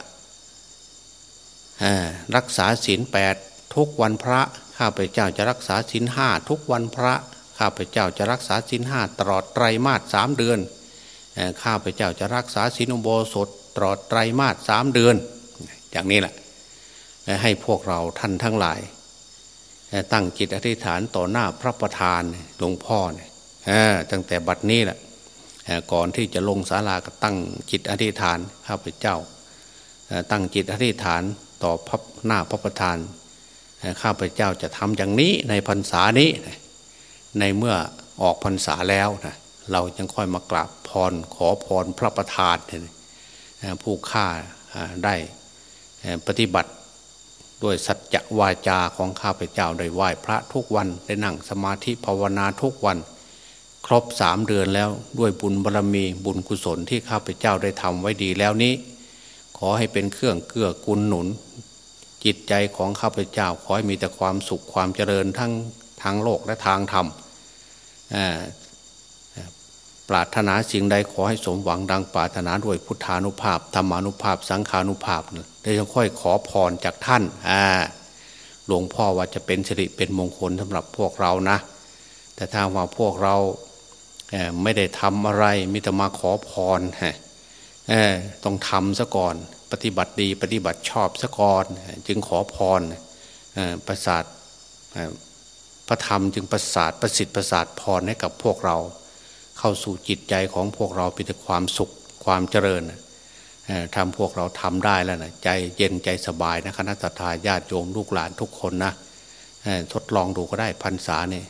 รักษาศีลแปดทุกวันพระ ข้าพเจ้าจะรักษาศีลห้าทุกวันพระ ข้าพเจ้าจะรักษาศีลห้าตลอดไตรมาสสามเดือน ข้าพเจ้าจะรักษาศีลอุโบสถตลอดไตรมาสสามเดือน อย่างนี้แหละ ให้พวกเราท่านทั้งหลาย ตั้งจิตอธิษฐานต่อหน้าพระประธานหลวงพ่อเนี่ยตั้งแต่บัดนี้แหละก่อนที่จะลงศาลาก็ตั้งจิตอธิษฐานข้าพเจ้า ตั้งจิตอธิษฐานต่อพระหน้าพระประธานข้าพเจ้าจะทำอย่างนี้ในพรรษานี้ ในเมื่อออกพรรษาแล้วนะเราจึงค่อยมากราบพรขอพรพระประธานผู้ข้าได้ปฏิบัติ ด้วยสัจจะวาจาของข้าพเจ้าได้ไหว้พระทุกวันได้นั่งสมาธิภาวนาทุกวัน ครบสามเดือนแล้วด้วยบุญบารรมีบุญกุศลที่ข้าพเจ้าได้ทำไว้ดีแล้วนี้ ขอให้เป็นเครื่องเกื้อกูลหนุน จิตใจของข้าพเจ้าขอให้มีแต่ความสุขความเจริญทั้งทางโลกและทางธรรมปรารถนาสิ่งใดขอให้สมหวังดังปรารถนาด้วยพุทธานุภาพธรรมานุภาพสังขานุภาพ เได้ค่อยขอพรจากท่านอ่าหลวงพ่อว่าจะเป็นสิริเป็นมงคลสำหรับพวกเรานะ แต่ถ้าว่าพวกเราไม่ได้ทำอะไรมิตรมาขอพรฮะต้องทำซะก่อน ปฏิบัติดีปฏิบัติชอบซะก่อน จึงขอพรประสาทพระธรรมจึงประสาทประสิทธิ์ประสาทพรให้กับพวกเรา เข้าสู่จิตใจของพวกเราเป็นความสุขความเจริญ ทำพวกเราทำได้แล้วนะใจเย็นใจสบายนะคณะทาญาติโยมลูกหลานทุกคนนะทดลองดูก็ได้พรรษาเนี่ย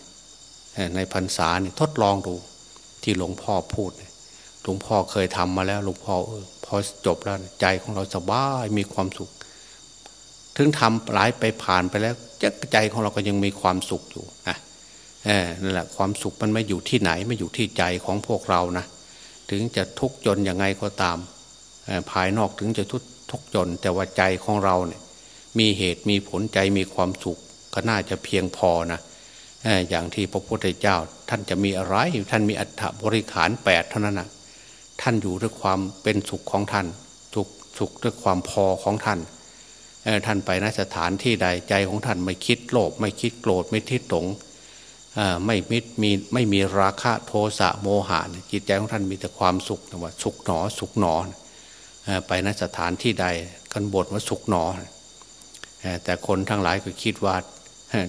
ในพรรษาเนี่ยทดลองดูที่หลวงพ่อพูดหลวงพ่อเคยทำมาแล้วหลวงพ่อพอจบแล้วใจของเราสบายมีความสุข ถึงทำหลายไปผ่านไปแล้วใจของเราก็ยังมีความสุขอยู่นะนั่นแหละความสุขมันไม่อยู่ที่ไหนไม่อยู่ที่ใจของพวกเรานะถึงจะทุกข์จนยังไงก็ตาม ภายนอกถึงจะทุกทุกจน แต่ว่าใจของเราเนี่ย มีเหตุมีผลใจมีความสุข ก็น่าจะเพียงพอนะอย่างที่พระพุทธเจ้า ท่านจะมีอะไรท่านมีอัฐบริขารแปดเท่านั้นนะท่านอยู่ด้วยความเป็นสุขของท่านสุขสุขด้วยความพอของท่านท่านไปนสถานที่ใดใจของท่านไม่คิดโลภไม่คิดโกรธไม่ทิดตงไม่มิดมีไม่มีราคะโทสะโมหะจิตใจของท่านมีแต่ความสุขนะว่าสุขหนอสุขหนอ ไปนสถานที่ใดกันบทว่าสุขหนอ แต่คนทั้งหลายก็คิดว่า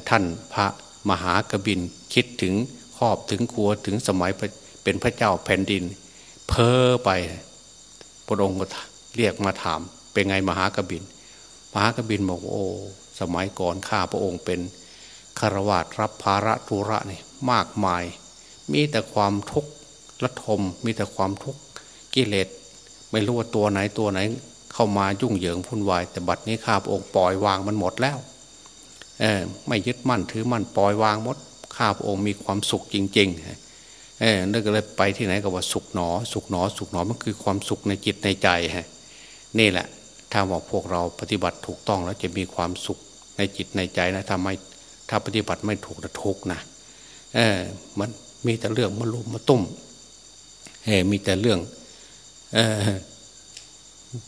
ท่านพระมหากบินคิดถึงครอบถึงครัวถึงสมัยเป็นพระเจ้าแผ่นดิน เพ้อไปพระองค์ก็เรียกมาถาม เป็นไงมหากบิน มหากบินบอกโอ้สมัยก่อนข้าพระองค์เป็นคารวะรับภาระธุระนี่มากมาย มีแต่ความทุกข์ละทมมีแต่ความทุกข์กิเลส ไม่รู้ว่าตัวไหนตัวไหน เข้ามายุ่งเหยิงพุ่นวาย แต่บัดนี้ข้าพระองค์ปล่อยวางมันหมดแล้วเออไม่ยึดมั่นถือมั่นปล่อยวางหมดข้าพระองค์มีความสุขจริงๆเออนั่นก็เลยไปที่ไหนก็ว่าสุขหนอ สุขหนอ สุขหนอมันคือความสุขในจิตในใจฮะนี่แหละ ถ้าว่าพวกเราปฏิบัติถูกต้องแล้วจะมีความสุขในจิตในใจนะถ้าไม่ถ้าปฏิบัติไม่ถูกจะทุกนะเออมันมีแต่เรื่องมาลุมมาตุ้มเออมีแต่เรื่อง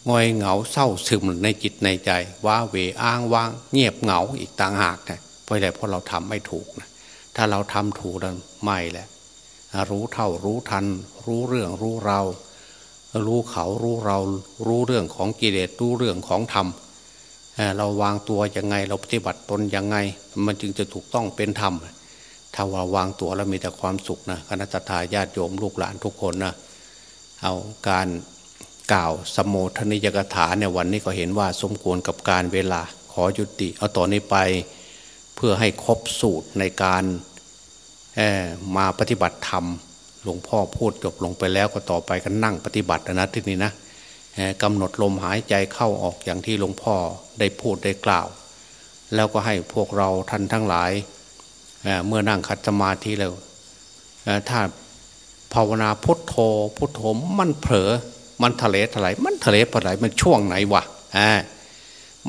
งอยเหงาเศร้าซึมในจิตในใจ ว้าเวอ้างว่าง เงียบเหงาอีกต่างหากนะเพราะอะไรเพราะเราทำไม่ถูกนะถ้าเราทำถูกแล้วไม่แหละรู้เท่ารู้ทัน รู้เรื่องรู้เรา รู้เขารู้เรา รู้เรื่องของกิเลสรู้เรื่องของธรรมเราวางตัวยังไงเราปฏิบัติตนยังไง มันจึงจะถูกต้องเป็นธรรมถ้าว่าวางตัวแล้วมีแต่ความสุขนะคณะทาญาติโยมลูกหลานทุกคนนะ เอาการกล่าวสมโภชนิยกถาเนี่ยวันนี้ก็เห็นว่าสมควรกับการเวลาขอยุติ เอาต่อนนี้ไปเพื่อให้ครบสูตรในการมาปฏิบัติธรรม หลวงพ่อพูดจบลงไปแล้วก็ต่อไปก็นั่งปฏิบัตินะที่นี่นะกำหนดลมหายใจเข้าออกอย่างที่หลวงพ่อได้พูดได้กล่าว แล้วก็ให้พวกเราท่านทั้งหลายเมื่อนั่งคัดสมาธิแล้วถ้า ภาวนาพุทโธพุทโธมันเผลอมันทะเลถลายมันทะเลถลายมันช่วงไหนวะอ่า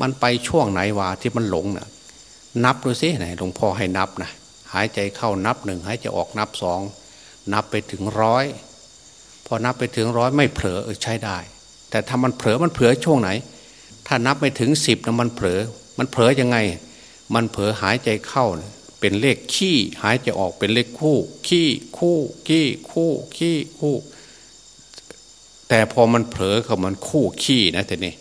มันไปช่วงไหนวะที่มันหลงนะ่ะนับดูสิไหนหลวงพ่อให้นับนะหายใจเข้านับหนึ่งหายใจออกนับสองนับไปถึงร้อยพอนับไปถึงร้อยไม่เผลอเออใช้ได้ แต่ถ้ามันเผลอมันเผลอช่วงไหน ถ้านับไปถึงสิบนะมันเผลอมันเผลอยังไง มันเผลอหายใจเข้า เป็นเลขขี้หายใจออกเป็นเลขคู่ ขี้คู่ขี้คู่ขี้คู่ แต่พอมันเผลอเขามันคู่ขี้นะแต่นี่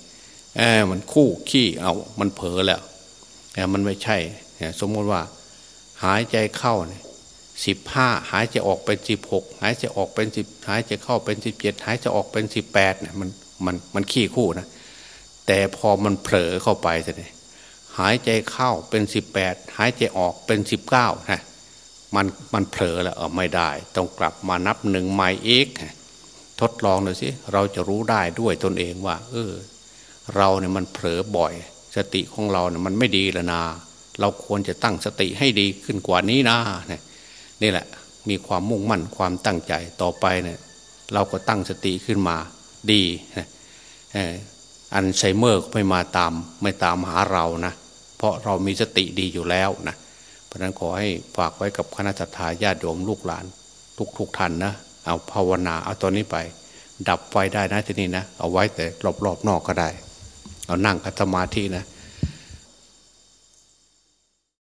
เออมันคู่ขี้เอามันเผลอแล้วแต่มันไม่ใช่สมมติว่า หายใจเข้าเนี่ยสิบห้าหายใจออกเป็นสิบหกหายใจออกเป็นสิบหายใจเข้าเป็นสิบเจ็ดหายใจออกเป็นสิบแปดเนี่ยมันมันมันขี้คู่นะแต่พอมันเผลอเข้าไปแต่นี่ หายใจเข้าเป็นสิบแปดหายใจออกเป็นสิบเก้านะมันมันเผลอแล้วเออไม่ได้ ต้องกลับมานับหนึ่งใหม่อีกทดลองหน่อยสิเราจะรู้ได้ด้วยตนเองว่า เออ เราเนี่ยมันเผลอบ่อย สติของเราเนี่ยมันไม่ดีละนาเราควรจะตั้งสติให้ดีขึ้นกว่านี้นะนี่แหละ มีความมุ่งมั่นความตั้งใจต่อไปเนี่ยเราก็ตั้งสติขึ้นมาดีอันไซเมอร์ไม่มาตามไม่ตามหาเรานะ เพราะเรามีสติดีอยู่แล้วนะเพราะนั้นขอให้ฝากไว้กับคณะสัตยาญาติโยมลูกหลาน ทุกๆทท่านนะเอาภาวนาเอาตอนนี้ไป ดับไฟได้นะที่นี่นะเอาไว้แต่รอบๆนอกก็ได้ เอานั่งคัตมาธินะ